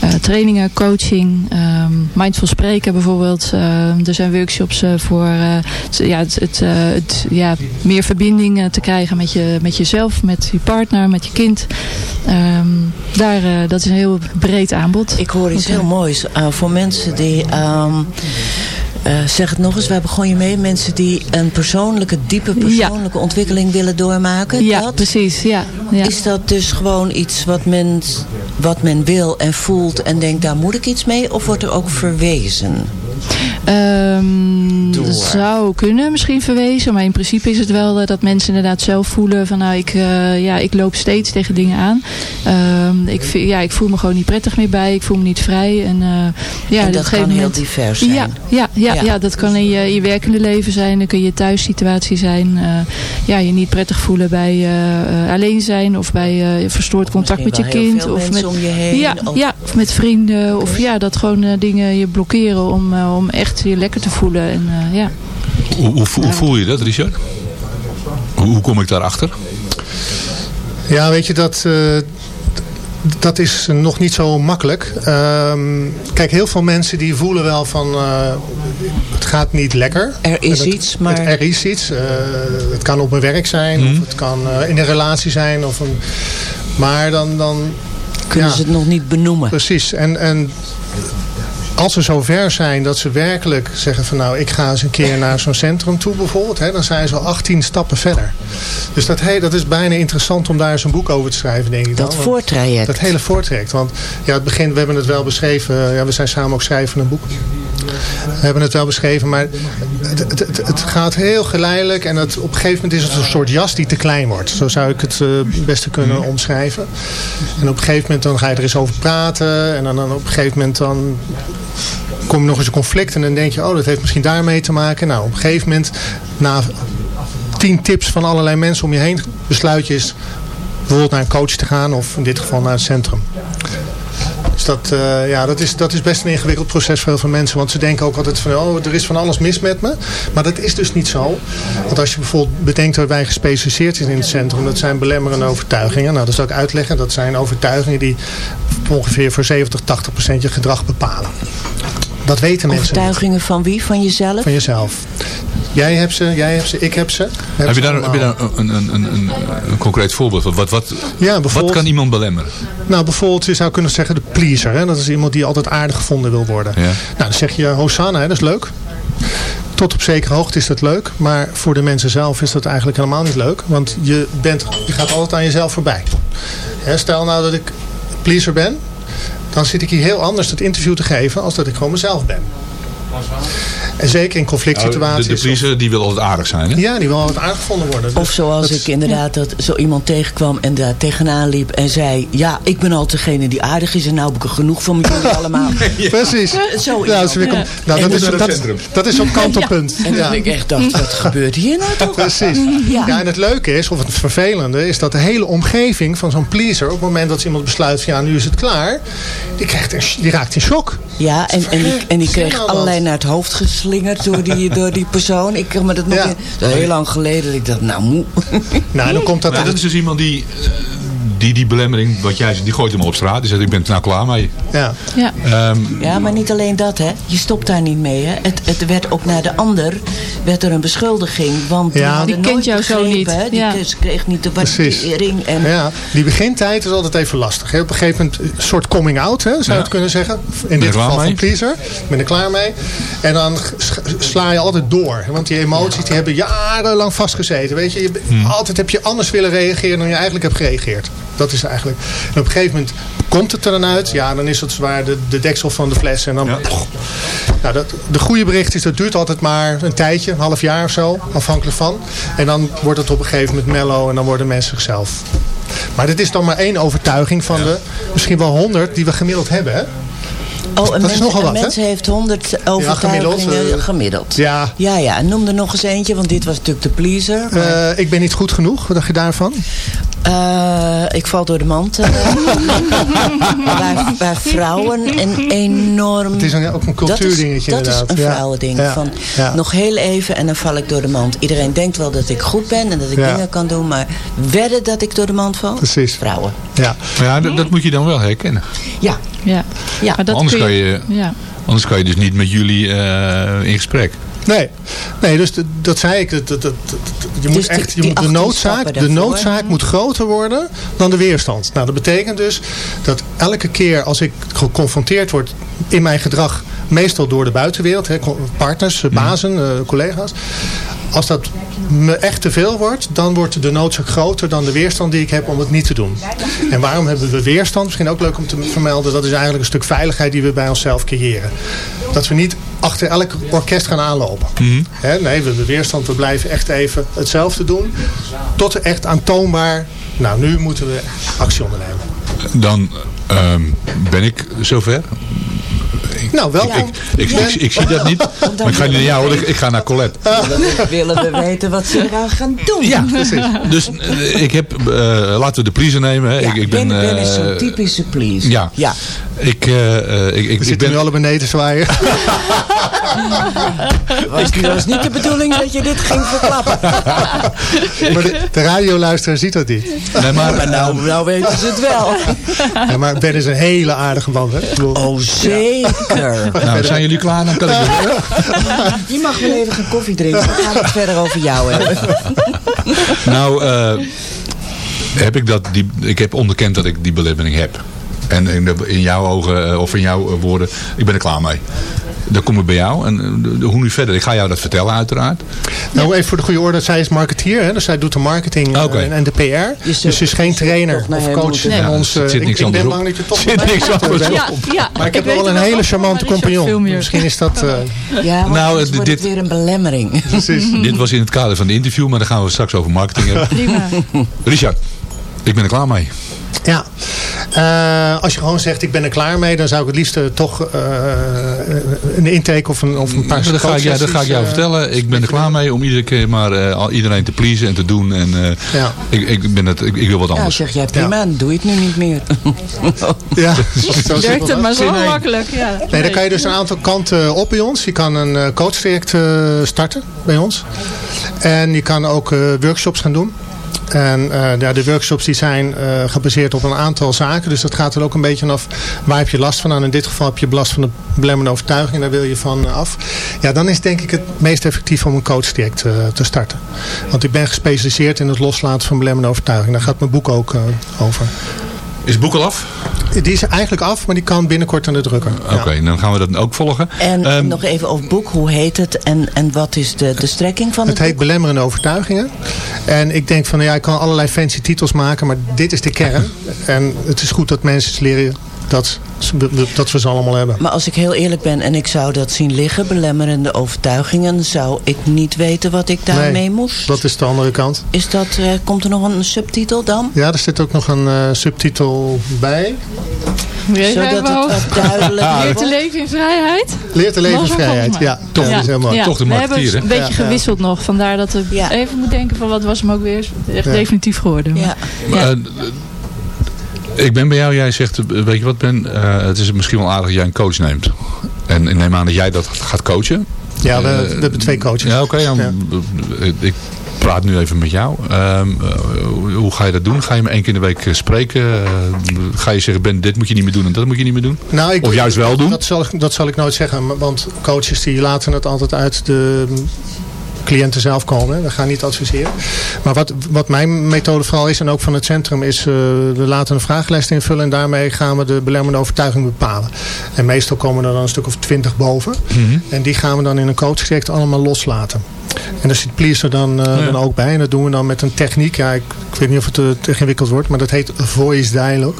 eh, trainingen, coaching. ehm, mindful spreken bijvoorbeeld. Ehm, er zijn workshops eh, voor eh, ja, het, het, het, ja, meer verbinding te krijgen met, je, met jezelf, met je partner, met je kind. Ehm, daar, dat is een heel breed aanbod. Ik hoor iets heel moois. voor mensen die... eh, zeg het nog eens, waar begon je mee? Mensen die een persoonlijke, diepe persoonlijke ontwikkeling willen doormaken. Ja, dat? precies. Ja, ja. Is dat dus gewoon iets wat men, wat men wil en voelt en denkt, daar moet ik iets mee? Of wordt er ook verwezen? Ehm, dat zou kunnen misschien verwezen. Maar in principe is het wel eh, dat mensen inderdaad zelf voelen van nou ik, eh, ja, ik loop steeds tegen dingen aan. Ehm, ik, ja, ik voel me gewoon niet prettig meer bij. Ik voel me niet vrij. En, eh, ja, En dat kan heel moment- divers zijn. Ja, ja, ja, Ja. ja. dat kan in je, je werkende leven zijn. Dat kan je thuissituatie zijn. ja, je niet prettig voelen bij alleen zijn. Of bij verstoord contact met je heel kind. Of mensen met, om je heen, Ja, of- ja, of met vrienden. Of ja, dat gewoon dingen je blokkeren om, om echt je lekker te voelen. En, eh, ja. Hoe, hoe, voel- hoe voel je dat, Richard? Hoe, hoe kom ik daarachter? Ja, weet je, dat, eh, dat is nog niet zo makkelijk. Ehm, kijk, heel veel mensen die voelen wel van eh, het gaat niet lekker. Er is het- iets, maar- het- er is iets. Eh, het kan op mijn werk zijn, of het kan eh, in een relatie zijn. Of een, maar dan... dan Kunnen ze het nog niet benoemen? Precies. En, en als ze zover zijn dat ze werkelijk zeggen van nou ik ga eens een keer naar zo'n centrum toe bijvoorbeeld. Hè, dan zijn ze al 18 stappen verder. Dus dat, hey, dat is bijna interessant om daar eens een boek over te schrijven denk ik dan. Dat voortraject. Dat hele voortraject. Want ja, het begin, we hebben het wel beschreven. Ja, we zijn samen ook schrijven van een boek. We hebben het wel beschreven, maar het, het, het, het gaat heel geleidelijk. En het, op een gegeven moment is het een soort jas die te klein wordt. Zo zou ik het eh, het beste kunnen omschrijven. En op een gegeven moment dan ga je er eens over praten. En dan, dan op een gegeven moment dan kom je nog eens een conflict. En dan denk je, oh dat heeft misschien daarmee te maken. Nou, op een gegeven moment, na tien tips van allerlei mensen om je heen, besluit je bijvoorbeeld naar een coach te gaan. Of in dit geval naar het centrum. Dus dat, eh, ja, dat, is, dat is best een ingewikkeld proces voor heel veel mensen. Want ze denken ook altijd van, oh, er is van alles mis met me. Maar dat is dus niet zo. Want als je bijvoorbeeld bedenkt dat wij gespecialiseerd zijn in het centrum. Dat zijn belemmerende overtuigingen. Nou, dat zal ik uitleggen. Dat zijn overtuigingen die ongeveer voor 70, 80 procent je gedrag bepalen. Dat weten mensen. Overtuigingen van wie? Van jezelf? Van jezelf. Jij hebt ze, jij hebt ze, ik heb ze. Heb je daar, heb je allemaal. daar een, een, een, een, een concreet voorbeeld van? Wat, wat, Ja, wat kan iemand belemmeren? Nou, bijvoorbeeld, je zou kunnen zeggen de pleaser. Hè? Dat is iemand die altijd aardig gevonden wil worden. Ja. Nou, dan zeg je Hosanna, hè? dat is leuk. Tot op zekere hoogte is dat leuk. Maar voor de mensen zelf is dat eigenlijk helemaal niet leuk. Want je, bent, je gaat altijd aan jezelf voorbij. Hè, stel nou dat ik pleaser ben. Dan zit ik hier heel anders het interview te geven als dat ik gewoon mezelf ben. En zeker in conflict Nou, situaties. de, de pleaser die wil altijd aardig zijn, hè? Ja, die wil altijd aardiggevonden worden. Dus Of zoals dat- ik inderdaad dat zo iemand tegenkwam en daar tegenaan liep en zei... Ja, ik ben altijd degene die aardig is en nou heb ik er genoeg van met jullie allemaal. Precies. Zo Ja, is, weer kom- nou, dat, is, dan- dat, dat is op kantelpunt. En dat ik echt dacht, wat gebeurt hier nou toch? Precies. Ja. Ja. en het leuke is, of het vervelende, is dat de hele omgeving van zo'n pleaser, op het moment dat iemand besluit van ja, nu is het klaar, die, krijgt een, die raakt in shock. Ja, en, en die, en die kreeg nou allerlei naar het hoofd geslingerd door die, door die persoon. Ik kan me dat nog Ja. in- dat is heel lang geleden. dat Ik dacht, nou moe. Nou, dan komt dat... Maar dat is dus iemand die, die die belemmering, wat jij zegt, die gooit hem op straat. Die zegt, ik ben er nou klaar mee. Ja. Ja. Ehm, Ja, maar niet alleen dat, hè. Je stopt daar niet mee, hè. Het, het werd ook naar de ander, werd er een beschuldiging. Want die, Ja. hadden Die kent jou zo begrepen, niet. hè. Die Ja. kreeg- kreeg niet de Precies. waardering. En, Ja, die begintijd is altijd even lastig. Hè. Op een gegeven moment een soort coming out, hè, zou je Ja. het kunnen zeggen. In dit geval van pleaser. Ik ben er klaar mee. En dan sla je altijd door. Want die emoties die hebben jarenlang vastgezeten. Weet je, je Hmm. altijd heb je anders willen reageren dan je eigenlijk hebt gereageerd. Dat is eigenlijk. En op een gegeven moment komt het er dan uit. Ja, dan is het zwaar de, de deksel van de fles. En dan... Ja. Nou, dat, de goede bericht is dat duurt altijd maar een tijdje. Een half jaar of zo. Afhankelijk van. En dan wordt het op een gegeven moment mellow. En dan worden mensen zichzelf. Maar dit is dan maar één overtuiging van de misschien wel honderd die we gemiddeld hebben. Hè? oh, een dat mens, is nogal een wat, hè? mens heeft honderd overtuigingen gemiddeld, eh, gemiddeld. Ja, Ja, ja. En noem er nog eens eentje, want dit was natuurlijk de pleaser. maar- eh, ik ben niet goed genoeg. Wat dacht je daarvan? Eh, ik val door de mand. eh. waar, waar vrouwen een enorm... Het is een, ook een cultuurdingetje dat is, dat inderdaad. is een vrouwending. Ja. Van, Ja. Nog heel even en dan val ik door de mand. Iedereen denkt wel dat ik goed ben en dat ik Ja. dingen kan doen. Maar wedden dat ik door de mand val? Precies. Vrouwen. Ja. maar ja, dat, dat moet je dan wel herkennen. Ja. Ja. Ja. Maar dat Anders kun kan je Ja. Anders kan je dus niet met jullie eh, in gesprek. Nee, nee dus de- dat zei ik. Dat, dat, je moet Dus die- echt, je moet de 18 noodzaak, de daarvoor. noodzaak moet groter worden dan de weerstand. Nou, dat betekent dus dat elke keer als ik geconfronteerd word in mijn gedrag, meestal door de buitenwereld, hè, partners, eh, bazen, eh, collega's. Als dat me echt te veel wordt, dan wordt de noodzaak groter dan de weerstand die ik heb om het niet te doen. En waarom hebben we weerstand? Misschien ook leuk om te vermelden. Dat is eigenlijk een stuk veiligheid die we bij onszelf creëren. Dat we niet achter elk orkest gaan aanlopen. Hè, nee, we hebben weerstand. We blijven echt even hetzelfde doen. Tot er echt aantoonbaar, nou nu moeten we actie ondernemen. Dan ehm, ben ik zover. Nou, wel. Ik, ik, ik, ik zie dat niet. Maar ik ga niet naar jou, hoor. ik, ik ga naar Colette. Willen we weten wat ze eraan gaan doen? Ja, Dus eh, ik heb, eh, laten we de pleaser nemen. Hè. Ja, ik, ik ben, ben, ben is zo'n eh, typische please. ja. ja. Ik, eh, eh, ik, ik, ik zitten ben, nu alle beneden te zwaaien. Was, was niet de bedoeling dat je dit ging verklappen. maar de, de radioluisteraar ziet dat niet. nee, maar, Maar nou, nou weten ze het wel. Ja, maar Ben is een hele aardige man. Hè? Ik bedoel, Oh, zeker. nou, zijn jullie klaar? Dan kan ik Je mag wel even gaan koffie drinken. Dan gaan we het verder over jou hebben. Nou, eh, heb ik dat, die, ik heb onderkend dat ik die belemmering heb. En in, de- in jouw ogen, eh, of in jouw eh, woorden, ik ben er klaar mee. Dan kom ik bij jou. En eh, de- hoe nu verder? Ik ga jou dat vertellen uiteraard. Nou, even voor de goede orde. Zij is marketeer. Hè? Dus zij doet de marketing en de PR. Dus ze is geen trainer of coach moeten van gaan. ons. Ja, er eh, zit ik, niks ik anders ben op. bang dat je toch... Zit niks anders op. Ja, ja. Maar ik heb wel een hele charmante compagnon. Misschien is dat... eh, Ja, Nou, dit- wordt dit- het weer een belemmering. precies. Dit was in het kader van de interview, maar dan gaan we straks over marketing hebben. Prima. Richard, ik ben er klaar mee. Ja. Eh, als je gewoon zegt, ik ben er klaar mee, dan zou ik het liefst eh, toch eh, een intake of een, of een paar dat, ga ik, jou- dat ga ik jou vertellen. Ik ben er klaar mee om iedere keer maar eh, iedereen te pleasen en te doen. En, eh, Ja. ik, ik, ben het, ik, ik wil wat Ja, anders. zeg jij prima, dan doe je het nu niet meer. Ja, zo Werkt het dat. maar zo makkelijk. Ja. Nee, dan kan je dus een aantal kanten op bij ons. Je kan een coachtraject eh, starten bij ons. En je kan ook eh, workshops gaan doen. En eh, ja, de workshops die zijn eh, gebaseerd op een aantal zaken. Dus dat gaat er ook een beetje af waar heb je last van. Nou, in dit geval heb je last van de belemmerende overtuiging. Daar wil je van eh, af. Ja, dan is denk ik het meest effectief om een coachtraject eh, te starten. Want ik ben gespecialiseerd in het loslaten van belemmerende overtuiging. Daar gaat mijn boek ook over. Is het boek al af? Die is eigenlijk af, maar die kan binnenkort aan de drukker. Oké, dan gaan we dat ook volgen. En Ehm, nog even over het boek. Hoe heet het en, en wat is de, de strekking van het, Het heet boek? Belemmerende Overtuigingen. En ik denk van, ja, ik kan allerlei fancy titels maken, maar dit is de kern. En het is goed dat mensen leren dat, dat we ze allemaal hebben. Maar als ik heel eerlijk ben en ik zou dat zien liggen, belemmerende overtuigingen, zou ik niet weten wat ik daarmee Nee, moest. Dat is de andere kant. Is dat, eh, komt er nog een subtitel dan? Ja, er zit ook nog een eh, subtitel bij. Moet je even Zodat het wat duidelijk Leer te leven in vrijheid. Leer te leven in vrijheid. Ja, toch, dat is. Ja, Toch de we hebben een beetje Ja, ja. gewisseld nog. Vandaar dat ik Ja. even moet denken van wat was hem ook weer echt Ja. definitief geworden. Ja. Ja. Eh, ik ben bij jou, jij zegt, eh, weet je wat Ben, Eh, het is misschien wel aardig dat jij een coach neemt. En ik neem aan dat jij dat gaat coachen. Ja, we, Eh, we hebben twee coaches. Ja, oké. Ik praat nu even met jou. Ehm, eh, hoe ga je dat doen? Ga je me één keer in de week spreken? Ga je zeggen, Ben, dit moet je niet meer doen en dat moet je niet meer doen? Nou, ik, Of juist wel doen? Dat zal, ik- dat zal ik nooit zeggen. Want coaches die laten het altijd uit de cliënten zelf komen. hè. We gaan niet adviseren. Maar wat, wat mijn methode vooral is, en ook van het centrum, is uh, we laten een vragenlijst invullen. En daarmee gaan we de belemmerende overtuiging bepalen. En meestal komen er dan een stuk of twintig boven. Mhm. En die gaan we dan in een coachtraject allemaal loslaten. En daar zit Pleaser dan, uh, Ja. dan ook bij. En dat doen we dan met een techniek. Ja, ik, ik weet niet of het uh, te ingewikkeld wordt. Maar dat heet voice dialogue.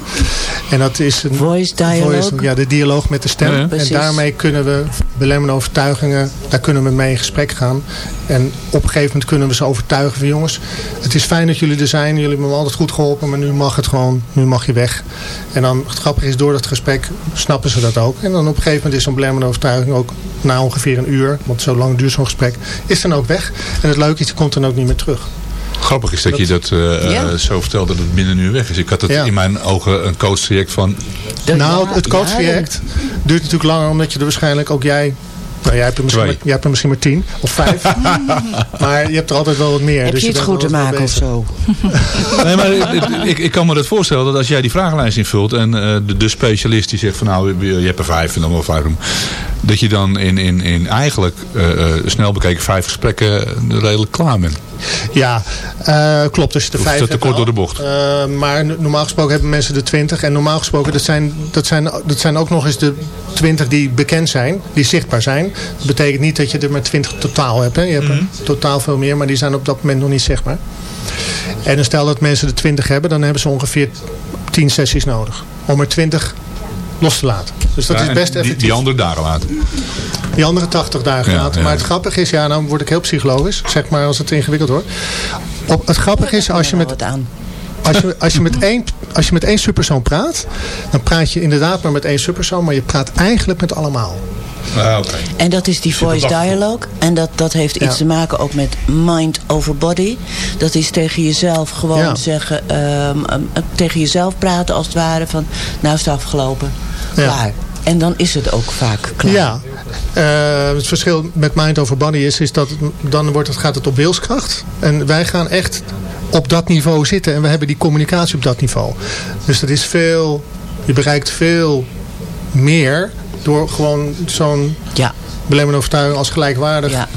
En dat is een Voice dialogue? voice- ja, de dialoog met de stem. Ja, ja. En Precies. daarmee kunnen we belemmerende overtuigingen, daar kunnen we mee in gesprek gaan. En op een gegeven moment kunnen we ze overtuigen van jongens, het is fijn dat jullie er zijn. Jullie hebben me altijd goed geholpen, maar nu mag het gewoon, nu mag je weg. En dan, het grappige is, door dat gesprek snappen ze dat ook. En dan op een gegeven moment is zo'n belemmerende overtuiging ook na ongeveer een uur, want zo lang duurt zo'n gesprek, is dan ook weg. En het leuke is, die komt dan ook niet meer terug. Grappig is dat, je dat eh, Ja. eh, zo vertelt dat het binnen een uur weg is. Ik had het Ja. in mijn ogen een coachtraject van... De- nou, het ja, coachtraject duurt natuurlijk langer omdat je er waarschijnlijk ook jij Nou, jij, hebt er misschien maar, jij hebt er misschien maar tien of vijf. maar je hebt er altijd wel wat meer. Heb dus je het goed te maken of zo? Nee, maar ik, ik, ik kan me dat voorstellen dat als jij die vragenlijst invult en eh, de, de specialist die zegt van nou je hebt er vijf en dan wel vijf. Dat je dan in, in, in eigenlijk eh, eh, snel bekeken vijf gesprekken redelijk klaar bent. Ja, eh, klopt. Je de vijf te- te kort door de bocht. Eh, maar normaal gesproken hebben mensen de twintig. En normaal gesproken, dat zijn, dat, zijn, dat zijn ook nog eens de twintig die bekend zijn. Die zichtbaar zijn. Dat betekent niet dat je er maar twintig totaal hebt. Hè. Je hebt er totaal veel meer, maar die zijn op dat moment nog niet zichtbaar. En dan stel dat mensen de twintig hebben, dan hebben ze ongeveer tien sessies nodig. Om er twintig los te laten. Dus dat Ja, is best effectief. die andere dagen laten. Die andere 80 dagen Ja, later. ja. Maar het grappige is, ja, nou word ik heel psychologisch. Zeg maar als het ingewikkeld wordt. Op, het grappige is, als je met, Wat aan. als je, als, je met één, als je met één subpersoon praat, dan praat je inderdaad maar met één subpersoon, maar je praat eigenlijk met allemaal. Ah, oké. En dat is die voice dialogue. En dat, dat heeft iets te maken ook met mind over body. Dat is tegen jezelf gewoon Ja. zeggen, ehm, ehm, tegen jezelf praten als het ware van, nou is het afgelopen. Ja. Klaar. En dan is het ook vaak klaar. Ja. Eh, het verschil met mind over body is, is dat dan wordt het, gaat het op wilskracht. En wij gaan echt op dat niveau zitten. En we hebben die communicatie op dat niveau. Dus dat is veel, je bereikt veel meer door gewoon zo'n Ja. belemmerende overtuiging als gelijkwaardig. Ja.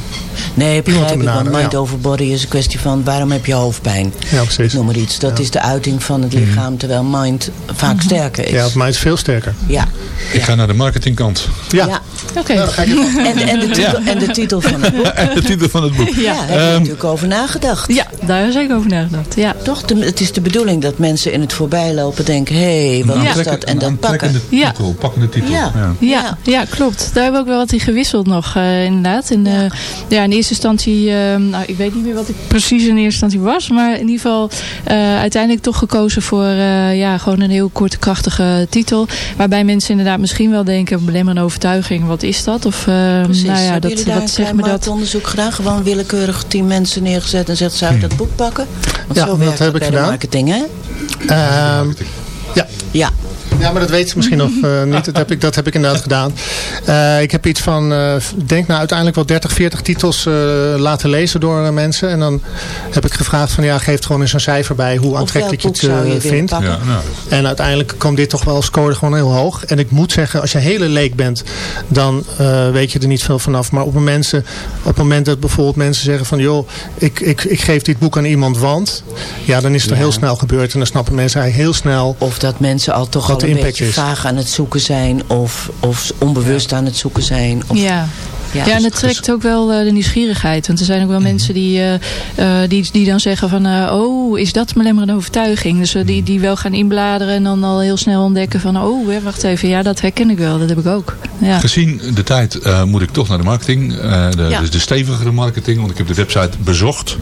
Nee, Iemand te begrijp ik. Want mind ja. over body is een kwestie van waarom heb je hoofdpijn? Ja, precies. Ik noem maar iets. Dat is de uiting van het lichaam, terwijl mind vaak sterker is. Ja, het mind is veel sterker. Ja. Ik ga naar de marketingkant. Ja. Ja. Oké. Nou, dan ga ik het- En, en, de titel, en de titel van het boek. de titel van het boek. Ja, Ja. heb je Ehm, natuurlijk over nagedacht. Ja, daar heb ik over nagedacht. Ja. Toch? De- het is de bedoeling dat mensen in het voorbijlopen denken... hé, hey, wat Een is dat? En dat pakken. Ja. titel, pakkende titel. Ja. Ja. Ja, ja, klopt. Daar hebben we ook wel wat in gewisseld nog, eh, inderdaad. En, eh, ja. In eerste instantie, eh, nou, ik weet niet meer wat ik precies in eerste instantie was. Maar in ieder geval eh, uiteindelijk toch gekozen voor eh, ja, gewoon een heel korte, krachtige titel. Waarbij mensen inderdaad misschien wel denken, belemmerende overtuiging, wat is dat? Of eh, Precies. nou ja, Hebben dat, wat een zegt me dat? marktonderzoek gedaan? Gewoon willekeurig tien mensen neergezet en zegt, zou ik dat boek pakken? Want Ja, zo dat heb ik bij de gedaan. marketing, hè? Ehm, ja. Ja. Ja, maar dat weet ze misschien nog eh, niet. Dat heb, ik, dat heb ik inderdaad gedaan. Eh, ik heb iets van, eh, ik denk nou uiteindelijk wel 30, 40 titels eh, laten lezen door mensen. En dan heb ik gevraagd van ja, geef er gewoon eens een cijfer bij hoe aantrekkelijk je het je vindt. Ja, nou, En uiteindelijk kwam dit toch wel scoorde gewoon heel hoog. En ik moet zeggen, als je hele leek bent, dan eh, weet je er niet veel vanaf. Maar op het, mensen, op het moment dat bijvoorbeeld mensen zeggen van joh, ik, ik, ik geef dit boek aan iemand, want ja, dan is het Ja. heel snel gebeurd. En dan snappen mensen eigenlijk heel snel. Of dat mensen al toch al impact beetje is. vaag aan het zoeken zijn. Of, of onbewust aan het zoeken zijn. Of, Ja. Ja, Ja, en dus- het trekt ook wel eh, de nieuwsgierigheid. Want er zijn ook wel mensen die, eh, eh, die, die dan zeggen van... eh, oh, is dat belemmerende overtuiging? Dus die, die wel gaan inbladeren en dan al heel snel ontdekken van... oh, hè, wacht even, ja, dat herken ik wel. Dat heb ik ook. Ja. Gezien de tijd eh, moet ik toch naar de marketing. eh, de, Ja. Dus de stevigere marketing. Want ik heb de website bezocht.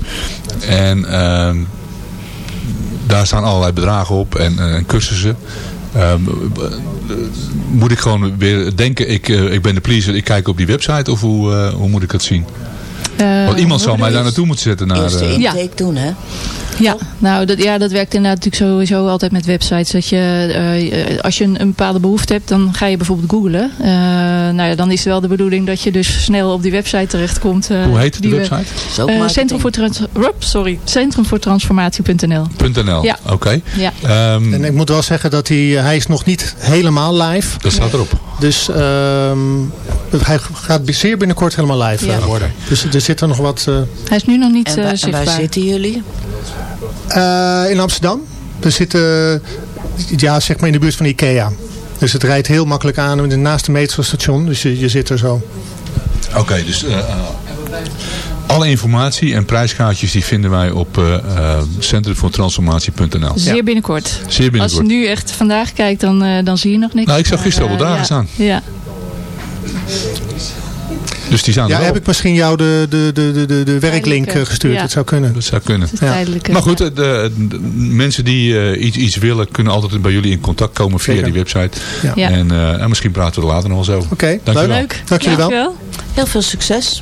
En ehm, daar staan allerlei bedragen op en, eh, en cursussen. Ehm, moet ik gewoon weer denken, ik, eh, ik ben de pleaser, ik kijk op die website of hoe, eh, hoe moet ik het zien? Eh, Want iemand zal hoe mij daar naartoe moeten zetten. Naar, Eerst de eh, Ja. intake doen, hè? Ja, nou dat, ja, dat werkt inderdaad natuurlijk sowieso altijd met websites. Dat je, eh, als je een, een bepaalde behoefte hebt, dan ga je bijvoorbeeld googlen. Eh, nou ja, dan is het wel de bedoeling dat je dus snel op die website terechtkomt. eh, hoe heet de die we- website? Centrum voor, trans Rup, sorry, centrumvoortransformatie.nl. .nl. Ja. Oké. Ja. Ehm, En ik moet wel zeggen dat hij, hij is nog niet helemaal live. dat staat erop. Dus ehm, hij gaat zeer binnenkort helemaal live Ja. worden. Dus er zitten nog wat... eh, Hij is nu nog niet En, eh, waar, en zichtbaar. waar zitten jullie? Eh, in Amsterdam. We zitten ja, zeg maar in de buurt van Ikea. Dus het rijdt heel makkelijk aan naast het metrostation. Dus je, je zit er zo. Oké, dus eh, eh, alle informatie en prijskaartjes die vinden wij op eh eh, centrumvoortransformatie.nl. Zeer binnenkort. Zeer Als je binnenkort. nu echt vandaag kijkt, dan, eh, dan zie je nog niks. Nou, ik zag gisteren al de dagen ja. staan. Ja. Dus die er Ja, wel heb ik misschien jou de, de, de, de, de, werklink Tijdelijke, eh, gestuurd. ja. Dat zou kunnen. Dat zou kunnen. Ja. tijdelijk. Maar goed, eh, de, de mensen die eh, iets, iets willen, kunnen altijd bij jullie in contact komen via Zeker. die website. Ja. Ja. En, eh, en misschien praten we er later nog wel eens over. Oké, Dankjewel. leuk. Dank jullie wel. Dankjewel. Heel veel succes.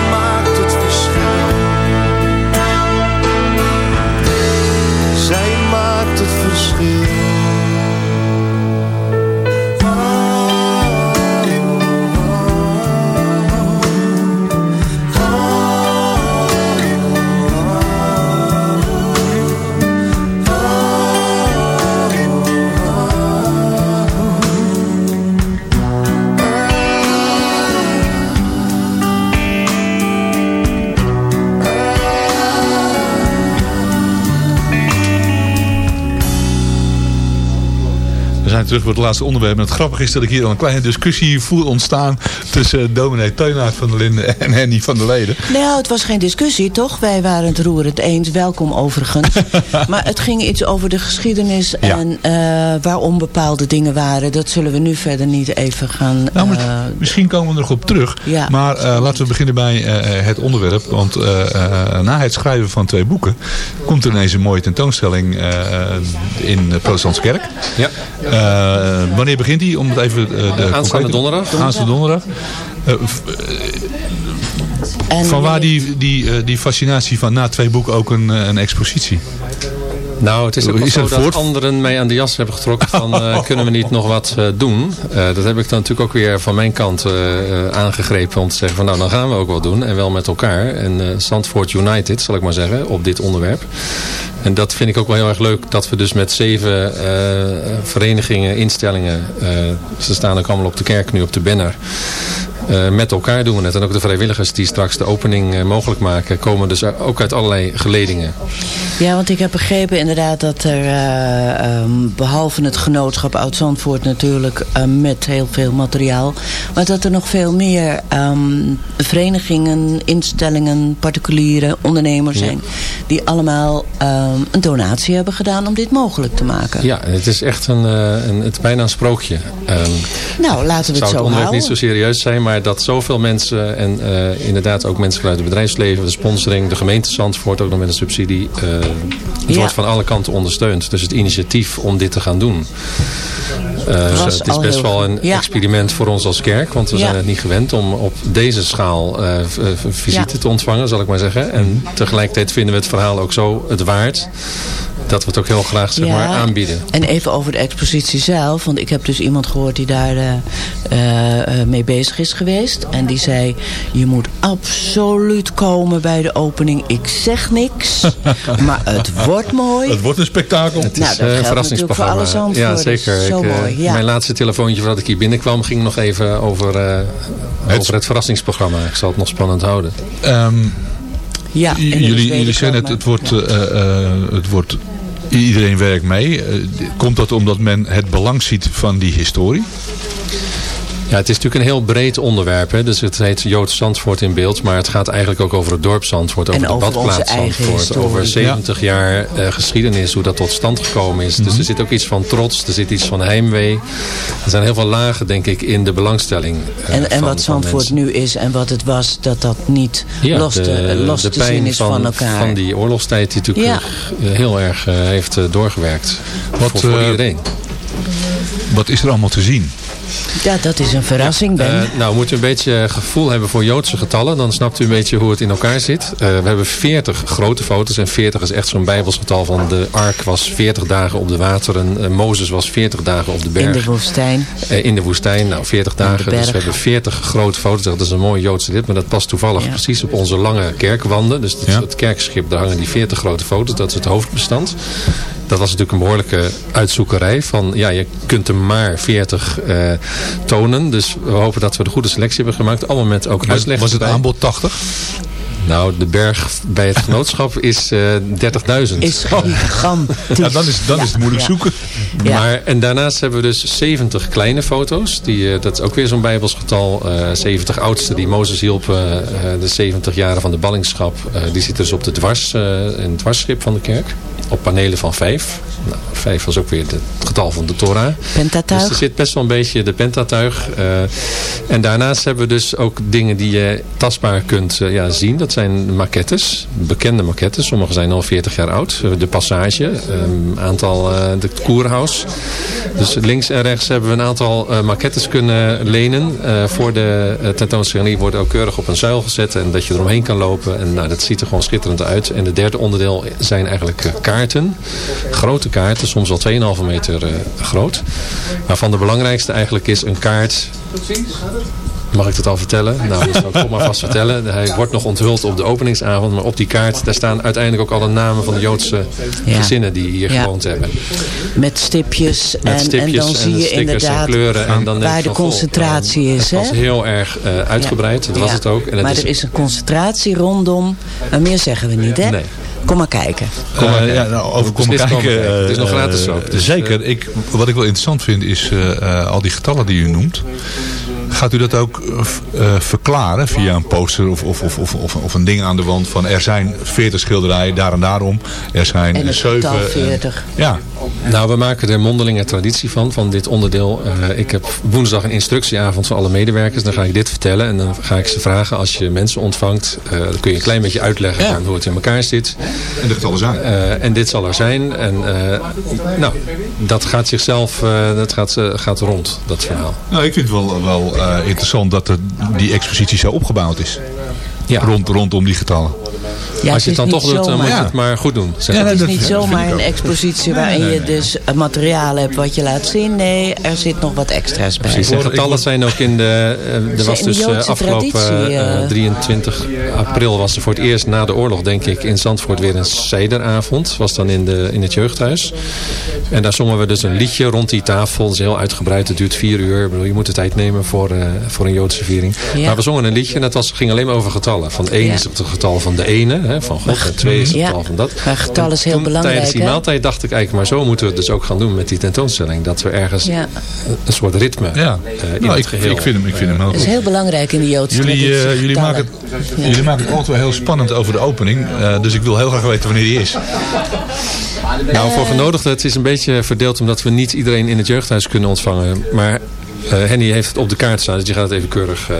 terug voor het laatste onderwerp. En het grappige is dat ik hier al een kleine discussie voel ontstaan tussen uh, dominee Teunaert van der Linden en Henny van der Leden. Nou, het was geen discussie, toch? Wij waren het roerend eens. Welkom overigens. maar het ging iets over de geschiedenis Ja. en eh, waarom bepaalde dingen waren. Dat zullen we nu verder niet even gaan... Nou, maar eh, misschien komen we er nog op terug. Ja. Maar eh, laten we beginnen bij eh, het onderwerp. Want eh, eh, na het schrijven van twee boeken... komt er ineens een mooie tentoonstelling eh, in de Protestantse Kerk. Ja. Eh, wanneer begint die? Om het even, de aanstaande concrete- donderdag. Aanstaande donderdag. En Van waar die, die, die fascinatie van na twee boeken ook een, een expositie? Nou, het is ook Is zo dat voort- anderen mij aan de jas hebben getrokken van eh, kunnen we niet nog wat eh, doen. Eh, dat heb ik dan natuurlijk ook weer van mijn kant aangegrepen om te zeggen van nou dan gaan we ook wat doen en wel met elkaar. En Zandvoort United zal ik maar zeggen op dit onderwerp. En dat vind ik ook wel heel erg leuk dat we dus met zeven verenigingen, instellingen, ze staan ook allemaal op de kerk nu op de banner. Eh, met elkaar doen we het. En ook de vrijwilligers die straks de opening eh, mogelijk maken, komen dus ook uit allerlei geledingen. Ja, want ik heb begrepen inderdaad dat er eh, ehm, behalve het genootschap Oud-Zandvoort natuurlijk met heel veel materiaal, maar dat er nog veel meer ehm, verenigingen, instellingen, particuliere ondernemers Ja. zijn die allemaal ehm, een donatie hebben gedaan om dit mogelijk te maken. Ja, het is echt een, een, het is bijna een sprookje. Nou, laten we het zou het zo onderwerp houden. niet zo serieus zijn, maar dat zoveel mensen en eh, inderdaad ook mensen vanuit het bedrijfsleven, de sponsoring, de gemeente Zandvoort ook nog met een subsidie, eh, het Ja. wordt van alle kanten ondersteund. Dus het initiatief om dit te gaan doen. Eh, Was het is best wel een Ja. experiment voor ons als kerk, want we Ja. zijn het niet gewend om op deze schaal visite te ontvangen, zal ik maar zeggen. En tegelijkertijd vinden we het verhaal ook zo het waard dat we het ook heel graag zeg Ja. maar, aanbieden. En even over de expositie zelf. Want ik heb dus iemand gehoord die daar eh, eh, eh, mee bezig is geweest. En die zei, je moet absoluut komen bij de opening. Ik zeg niks, maar het wordt mooi. Het wordt een spektakel. Het is Nou, dat eh, een verrassingsprogramma. Ja, zeker. Zo Ik, mooi, ja. Mijn laatste telefoontje voordat ik hier binnenkwam ging nog even over, eh, over het verrassingsprogramma. Ik zal het nog spannend houden. Ja, Ehm, inmiddels jullie jullie wel, het, het wordt, eh, eh, het wordt... Iedereen werkt mee. Eh, komt dat omdat men het belang ziet van die historie? Ja, het is natuurlijk een heel breed onderwerp. Hè? Dus het heet Joods Zandvoort in beeld. Maar het gaat eigenlijk ook over het dorp Zandvoort. Over En de badplaats Zandvoort. Over 70 jaar eh, geschiedenis. Hoe dat tot stand gekomen is. Mhm. Dus er zit ook iets van trots. Er zit iets van heimwee. Er zijn heel veel lagen denk ik in de belangstelling. eh, En, en van- wat van Zandvoort nu is en wat het was, dat dat niet Ja, los te, de, los de te pijn zien is van, elkaar. van die oorlogstijd die natuurlijk Ja. eh, heel erg heeft doorgewerkt. Wat, voor, voor eh, iedereen. Wat is er allemaal te zien? Ja, dat is een verrassing, Ben. Eh, nou, moet u een beetje gevoel hebben voor Joodse getallen. Dan snapt u een beetje hoe het in elkaar zit. Eh, we hebben 40 grote foto's. En 40 is echt zo'n bijbelsgetal van de ark was 40 dagen op de wateren. Eh, Mozes was 40 dagen op de berg. in de woestijn. In de woestijn, nou 40 de dagen. Dus we hebben 40 grote foto's. Dat is een mooi Joodse rit, maar dat past toevallig Ja. precies op onze lange kerkwanden. Dus het, Ja. het kerkschip, daar hangen die 40 grote foto's. Dat is het hoofdbestand. Dat was natuurlijk een behoorlijke uitzoekerij. Van ja, je kunt er maar 40 eh, tonen. Dus we hopen dat we de goede selectie hebben gemaakt. Allemaal met ook uitleg was het aanbod 80? Nou, de berg bij het genootschap is eh 30.000. Is gigantisch. Ja, dan is, dan Ja, is het moeilijk ja. zoeken. Ja. Maar, en daarnaast hebben we dus 70 kleine foto's. Die, eh, dat is ook weer zo'n bijbelsgetal. eh 70 oudste die Mozes hielpen. eh, de 70 jaren van de ballingschap. eh, die zitten dus op de dwars, eh, in het dwarsschip van de kerk. Op panelen van vijf. Nou, vijf was ook weer het getal van de Torah. Pentatuig. Dus er zit best wel een beetje de pentatuig. eh, en daarnaast hebben we dus ook dingen die je tastbaar kunt eh, ja, zien. Dat zijn maquettes, bekende maquettes. Sommige zijn al 40 jaar oud. Eh, de Passage, een aantal, eh, de Koerhuis. Dus links en rechts hebben we een aantal eh, maquettes kunnen lenen. voor de tentoonstelling worden ook keurig op een zuil gezet. En dat je eromheen kan lopen. En nou, dat ziet er gewoon schitterend uit. En de derde onderdeel zijn eigenlijk kaarten. Grote kaarten, soms wel 2,5 meter groot. Waarvan de belangrijkste eigenlijk is een kaart... Mag ik dat al vertellen? Nou, dat zal ik toch maar vast vertellen. Hij wordt nog onthuld op de openingsavond. Maar op die kaart, daar staan uiteindelijk ook alle namen van de Joodse Ja. gezinnen die hier Ja. gewoond hebben. Met stipjes. Met en, stipjes en dan zie je stickers inderdaad en kleuren. En dan waar de concentratie eh, is. Het was heel erg eh, uitgebreid. Dat was het ook. En het maar is, er is een concentratie rondom. Maar meer zeggen we niet, hè? Nee. Kom maar kijken. Kom maar Eh, kijken. ja, nou, over kom maar Beslist komen kijken. Het is nog gratis ook. Dus, zeker. Ik, wat ik wel interessant vind is al die getallen die u noemt. Gaat u dat ook eh, eh, verklaren via een poster of, of, of, of, of, of een ding aan de wand van er zijn 40 schilderijen daar en daarom. Er zijn En het 7. getal 40. ja, Nou, we maken er mondelinge traditie van, van dit onderdeel. Eh, ik heb woensdag een instructieavond voor alle medewerkers. Dan ga ik dit vertellen en dan ga ik ze vragen als je mensen ontvangt. eh, dan kun je een klein beetje uitleggen Ja. hoe het in elkaar zit. en de getallen zijn. Eh, en dit zal er zijn. En eh, nou, dat gaat zichzelf, eh, dat gaat, eh, gaat rond, dat verhaal. Nou, ik vind het wel, wel eh, interessant dat er die expositie zo opgebouwd is. Rond, rondom die getallen. Ja, Als je het dan toch doet, dan moet je het maar goed doen. zeg Ja. Het dat is niet zomaar een expositie waarin Nee, nee, je dus het materiaal hebt wat je laat zien. Nee, er zit nog wat extra's bij. Precies, en getallen zijn ook in de... eh, er was dus eh, Joodse afgelopen traditie, eh. 23 april was er voor het eerst na de oorlog, denk ik, in Zandvoort weer een sederavond. Was dan in, de, in het jeugdhuis. En daar zongen we dus een liedje rond die tafel. Dat is heel uitgebreid, het duurt vier uur. Ik bedoel, je moet de tijd nemen voor, eh, voor een Joodse viering. Ja. Maar we zongen een liedje en dat was, ging alleen maar over getallen. Van één Ja. is het getal van de ene, hè, van God. En twee is het Ja. getal van dat. Maar getal is heel Toen, belangrijk, Tijdens die hè? maaltijd dacht ik eigenlijk, maar zo moeten we het dus ook gaan doen met die tentoonstelling. Dat we ergens Ja. een soort ritme Ja. eh, in Nou, het ik, geheel. ik vind hem, ik vind hem heel Dat is goed. heel belangrijk in de Joodse Jullie, eh, jullie, maken het, jullie maken het altijd wel heel spannend over de opening. eh, dus ik wil heel graag weten wanneer die is. Nou, voor genodigden, het is een beetje verdeeld omdat we niet iedereen in het jeugdhuis kunnen ontvangen. Maar eh, Henny heeft het op de kaart staan, dus je gaat het even keurig eh,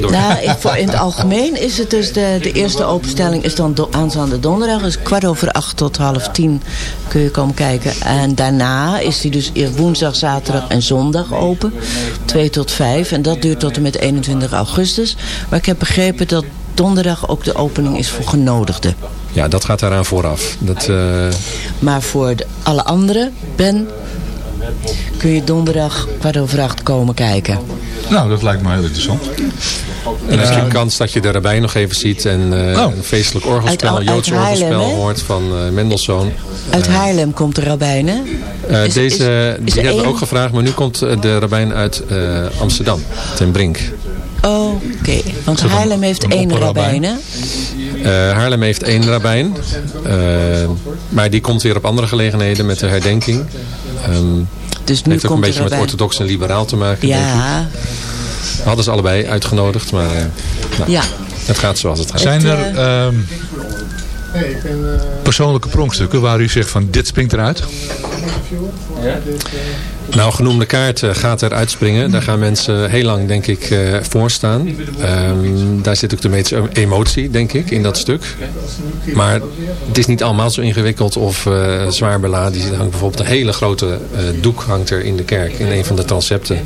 door. Nou, ik- voor in het algemeen is het dus de, de eerste openstelling is dan do, aanstaande donderdag. Dus kwart over acht tot half tien kun je komen kijken. En daarna is die dus woensdag, zaterdag en zondag open. Twee tot vijf. En dat duurt tot en met 21 augustus. Maar ik heb begrepen dat donderdag ook de opening is voor genodigden. Ja, dat gaat daaraan vooraf. Dat, eh, Maar voor de, alle anderen, Ben, kun je donderdag kwart over acht komen kijken. Nou, dat lijkt me heel interessant. en misschien kans dat je de rabbijn nog even ziet en eh, Oh. een feestelijk orgelspel, Uit- een Joods orgelspel hoort van eh Mendelssohn. Uit Eh, Haarlem komt de rabbijn, hè? eh, Is- deze, is- is die er hebben we ook gevraagd, maar nu komt de rabbijn uit eh, Amsterdam, ten Brink. Oh, oké. Want Haarlem heeft een één rabbijn, hè? Eh, Haarlem heeft één rabbijn. maar die komt weer op andere gelegenheden met de herdenking. Ehm Dus nu heeft ook een komt beetje de met orthodox en liberaal te maken. denk ik. Ja, Hadden ze allebei uitgenodigd, maar eh, nou, ja. het gaat zoals het gaat. Zijn er ehm, Hey, ik ben, eh, persoonlijke pronkstukken waar u zegt van dit springt eruit? Nou, genoemde kaart eh, gaat er uitspringen. Daar gaan mensen heel lang, denk ik, eh, voor staan. Ehm, daar zit ook de meeste emotie, denk ik, in dat stuk. Maar het is niet allemaal zo ingewikkeld of eh, zwaar beladen. Er hangt bijvoorbeeld een hele grote eh, doek hangt er in de kerk. In een van de transepten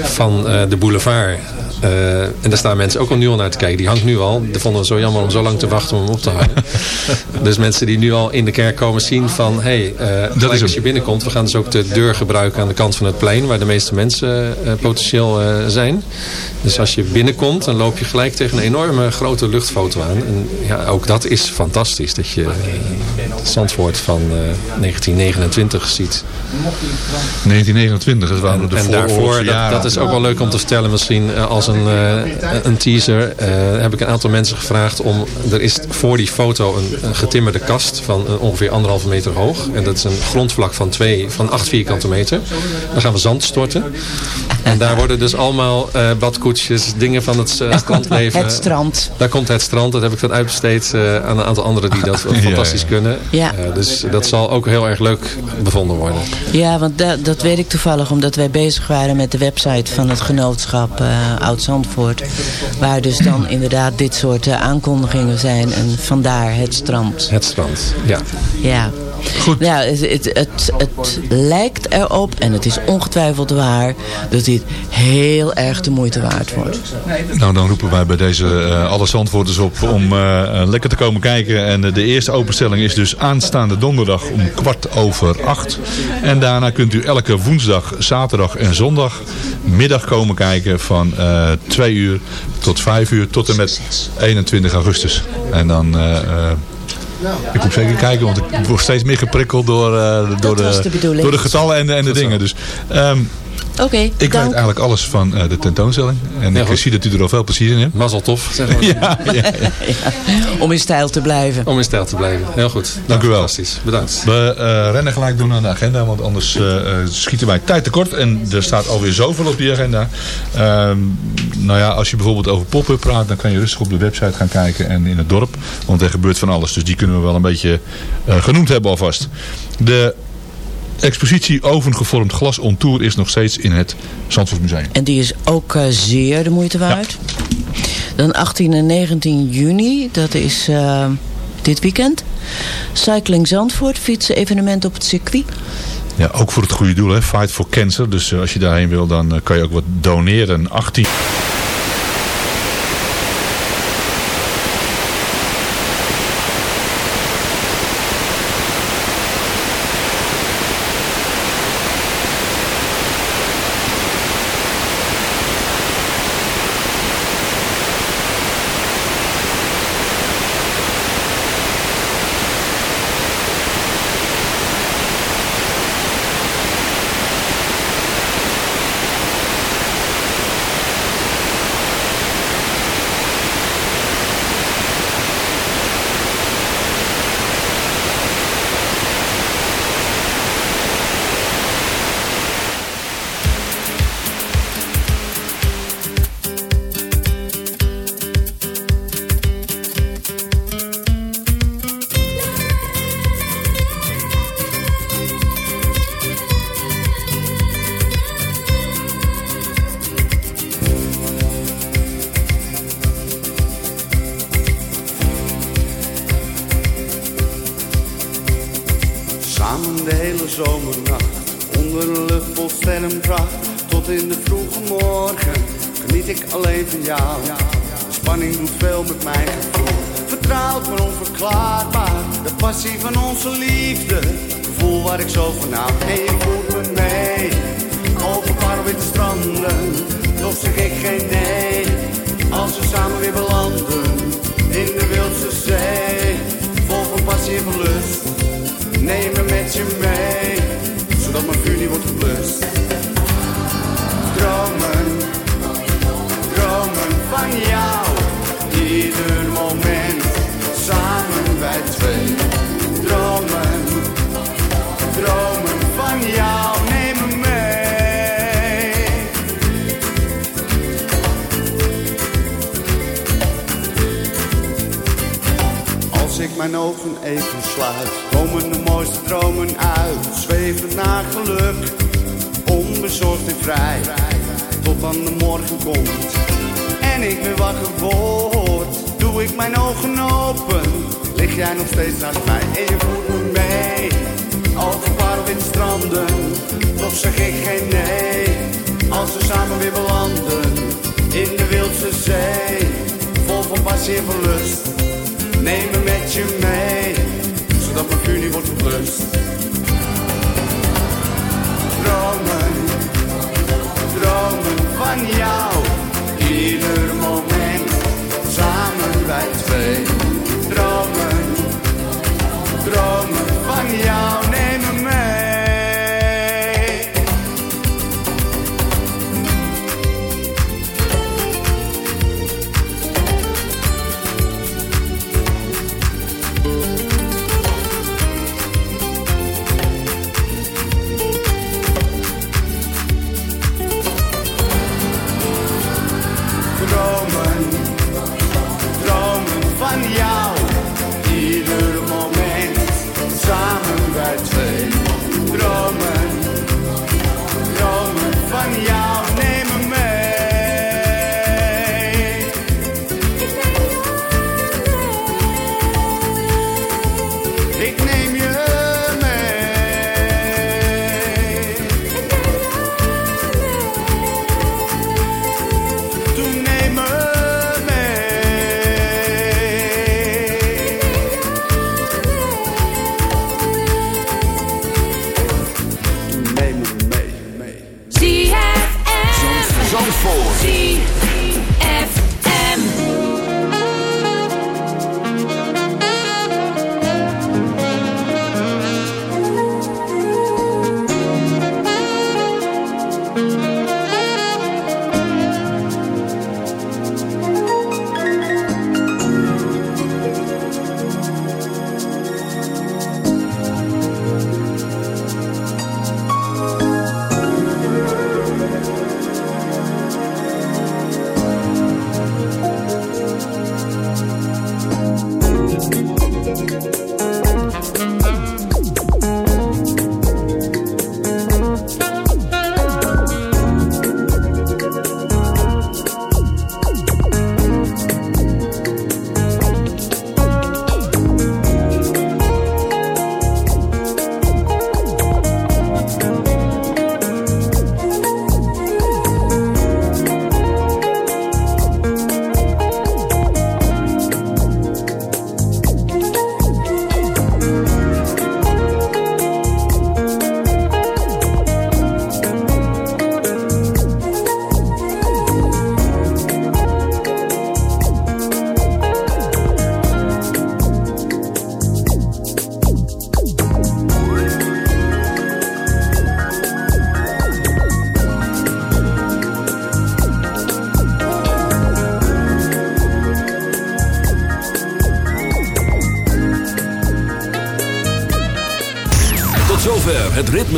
van eh, de boulevard. Eh, en daar staan mensen ook al nu al naar te kijken. Die hangt nu al. Dat vonden we zo jammer om zo lang te wachten om hem op te hangen. dus mensen die nu al in de kerk komen zien van... hé, hey, gelijk als je binnenkomt... we gaan dus ook de deur gebruiken aan de kant van het plein... waar de meeste mensen eh, potentieel zijn. Dus als je binnenkomt... dan loop je gelijk tegen een enorme grote luchtfoto aan. En ja, ook dat is fantastisch. Dat je Zandvoort van eh, 1929 ziet. 1929, dat waren de En daarvoor, dat, jaren. dat is ook wel leuk om te vertellen misschien eh, als een, eh, een teaser. eh, heb ik een aantal mensen gevraagd om... Er is voor die foto een, een getimmerde kast van eh, ongeveer anderhalve meter hoog. En dat is een grondvlak van, twee, van acht vierkante meter. Daar gaan we zand storten. En daar worden dus allemaal eh, badkoetsjes, dingen van het eh, strandleven. Het strand. Daar komt het strand. Dat heb ik dan uitbesteed eh, aan een aantal anderen die dat Ja, fantastisch ja. kunnen. Ja. Eh, dus dat zal ook heel erg leuk bevonden worden. Ja, want da- dat weet ik toevallig omdat wij bezig waren met de website van het genootschap eh Oud-Zandvoort. Waar dus dan inderdaad dit soort eh, aankondigingen zijn en vandaar het strand. Het strand, ja. Ja. Goed. Ja, het, het, het, het lijkt erop, en het is ongetwijfeld waar, dat dit heel erg de moeite waard wordt. Nou, dan roepen wij bij deze eh, alle Zandvoorters op om eh, eh, lekker te komen kijken. En de eerste openstelling is dus aanstaande donderdag om kwart over acht. En daarna kunt u elke woensdag, zaterdag en zondag middag komen kijken van eh twee uur tot vijf uur tot en met 21 augustus. En dan... eh, ik moet zeker kijken, want ik word steeds meer geprikkeld door, eh, door, de door de getallen en de, en de dingen. Dus ehm, Oké, ik weet eigenlijk alles van eh, de tentoonstelling. En Ja, ik goed. zie dat u er al veel plezier in hebt. Mazzel tof, zeggen we. Ja, ja, ja. Om in stijl te blijven. Om in stijl te blijven. Heel goed. Dank u wel. Fantastisch. Bedankt. We eh, rennen gelijk door naar de agenda, want anders eh, eh, schieten wij tijd tekort. En er staat alweer zoveel op die agenda. Ehm, nou ja, als je bijvoorbeeld over pop-up praat, dan kan je rustig op de website gaan kijken en in het dorp. Want er gebeurt van alles, dus die kunnen we wel een beetje eh, genoemd hebben alvast. De expositie Ovengevormd Glas on Tour is nog steeds in het Zandvoortmuseum. En die is ook eh, zeer de moeite waard. Dan 18 en 19 juni, dat is eh, dit weekend. Cycling Zandvoort, fietsen evenement op het circuit. Ja, ook voor het goede doel, hè? Fight for Cancer. Dus eh, als je daarheen wil, dan kan je ook wat doneren. 18 ogen even sluit, komen de mooiste dromen uit. Zweven naar geluk, onbezorgd en vrij. Tot dan de morgen komt en ik weer wakker word. Doe ik mijn ogen open, lig jij nog steeds naast mij. En je voert me mee, over stranden. Toch zeg ik geen nee, als we samen weer belanden. In de wildse zee, vol van passie en van lust. Neem me met je mee, zodat mijn vuur wordt geblust. Dromen, dromen van jou. Ieder moment, samen wij twee. Dromen, dromen van jou.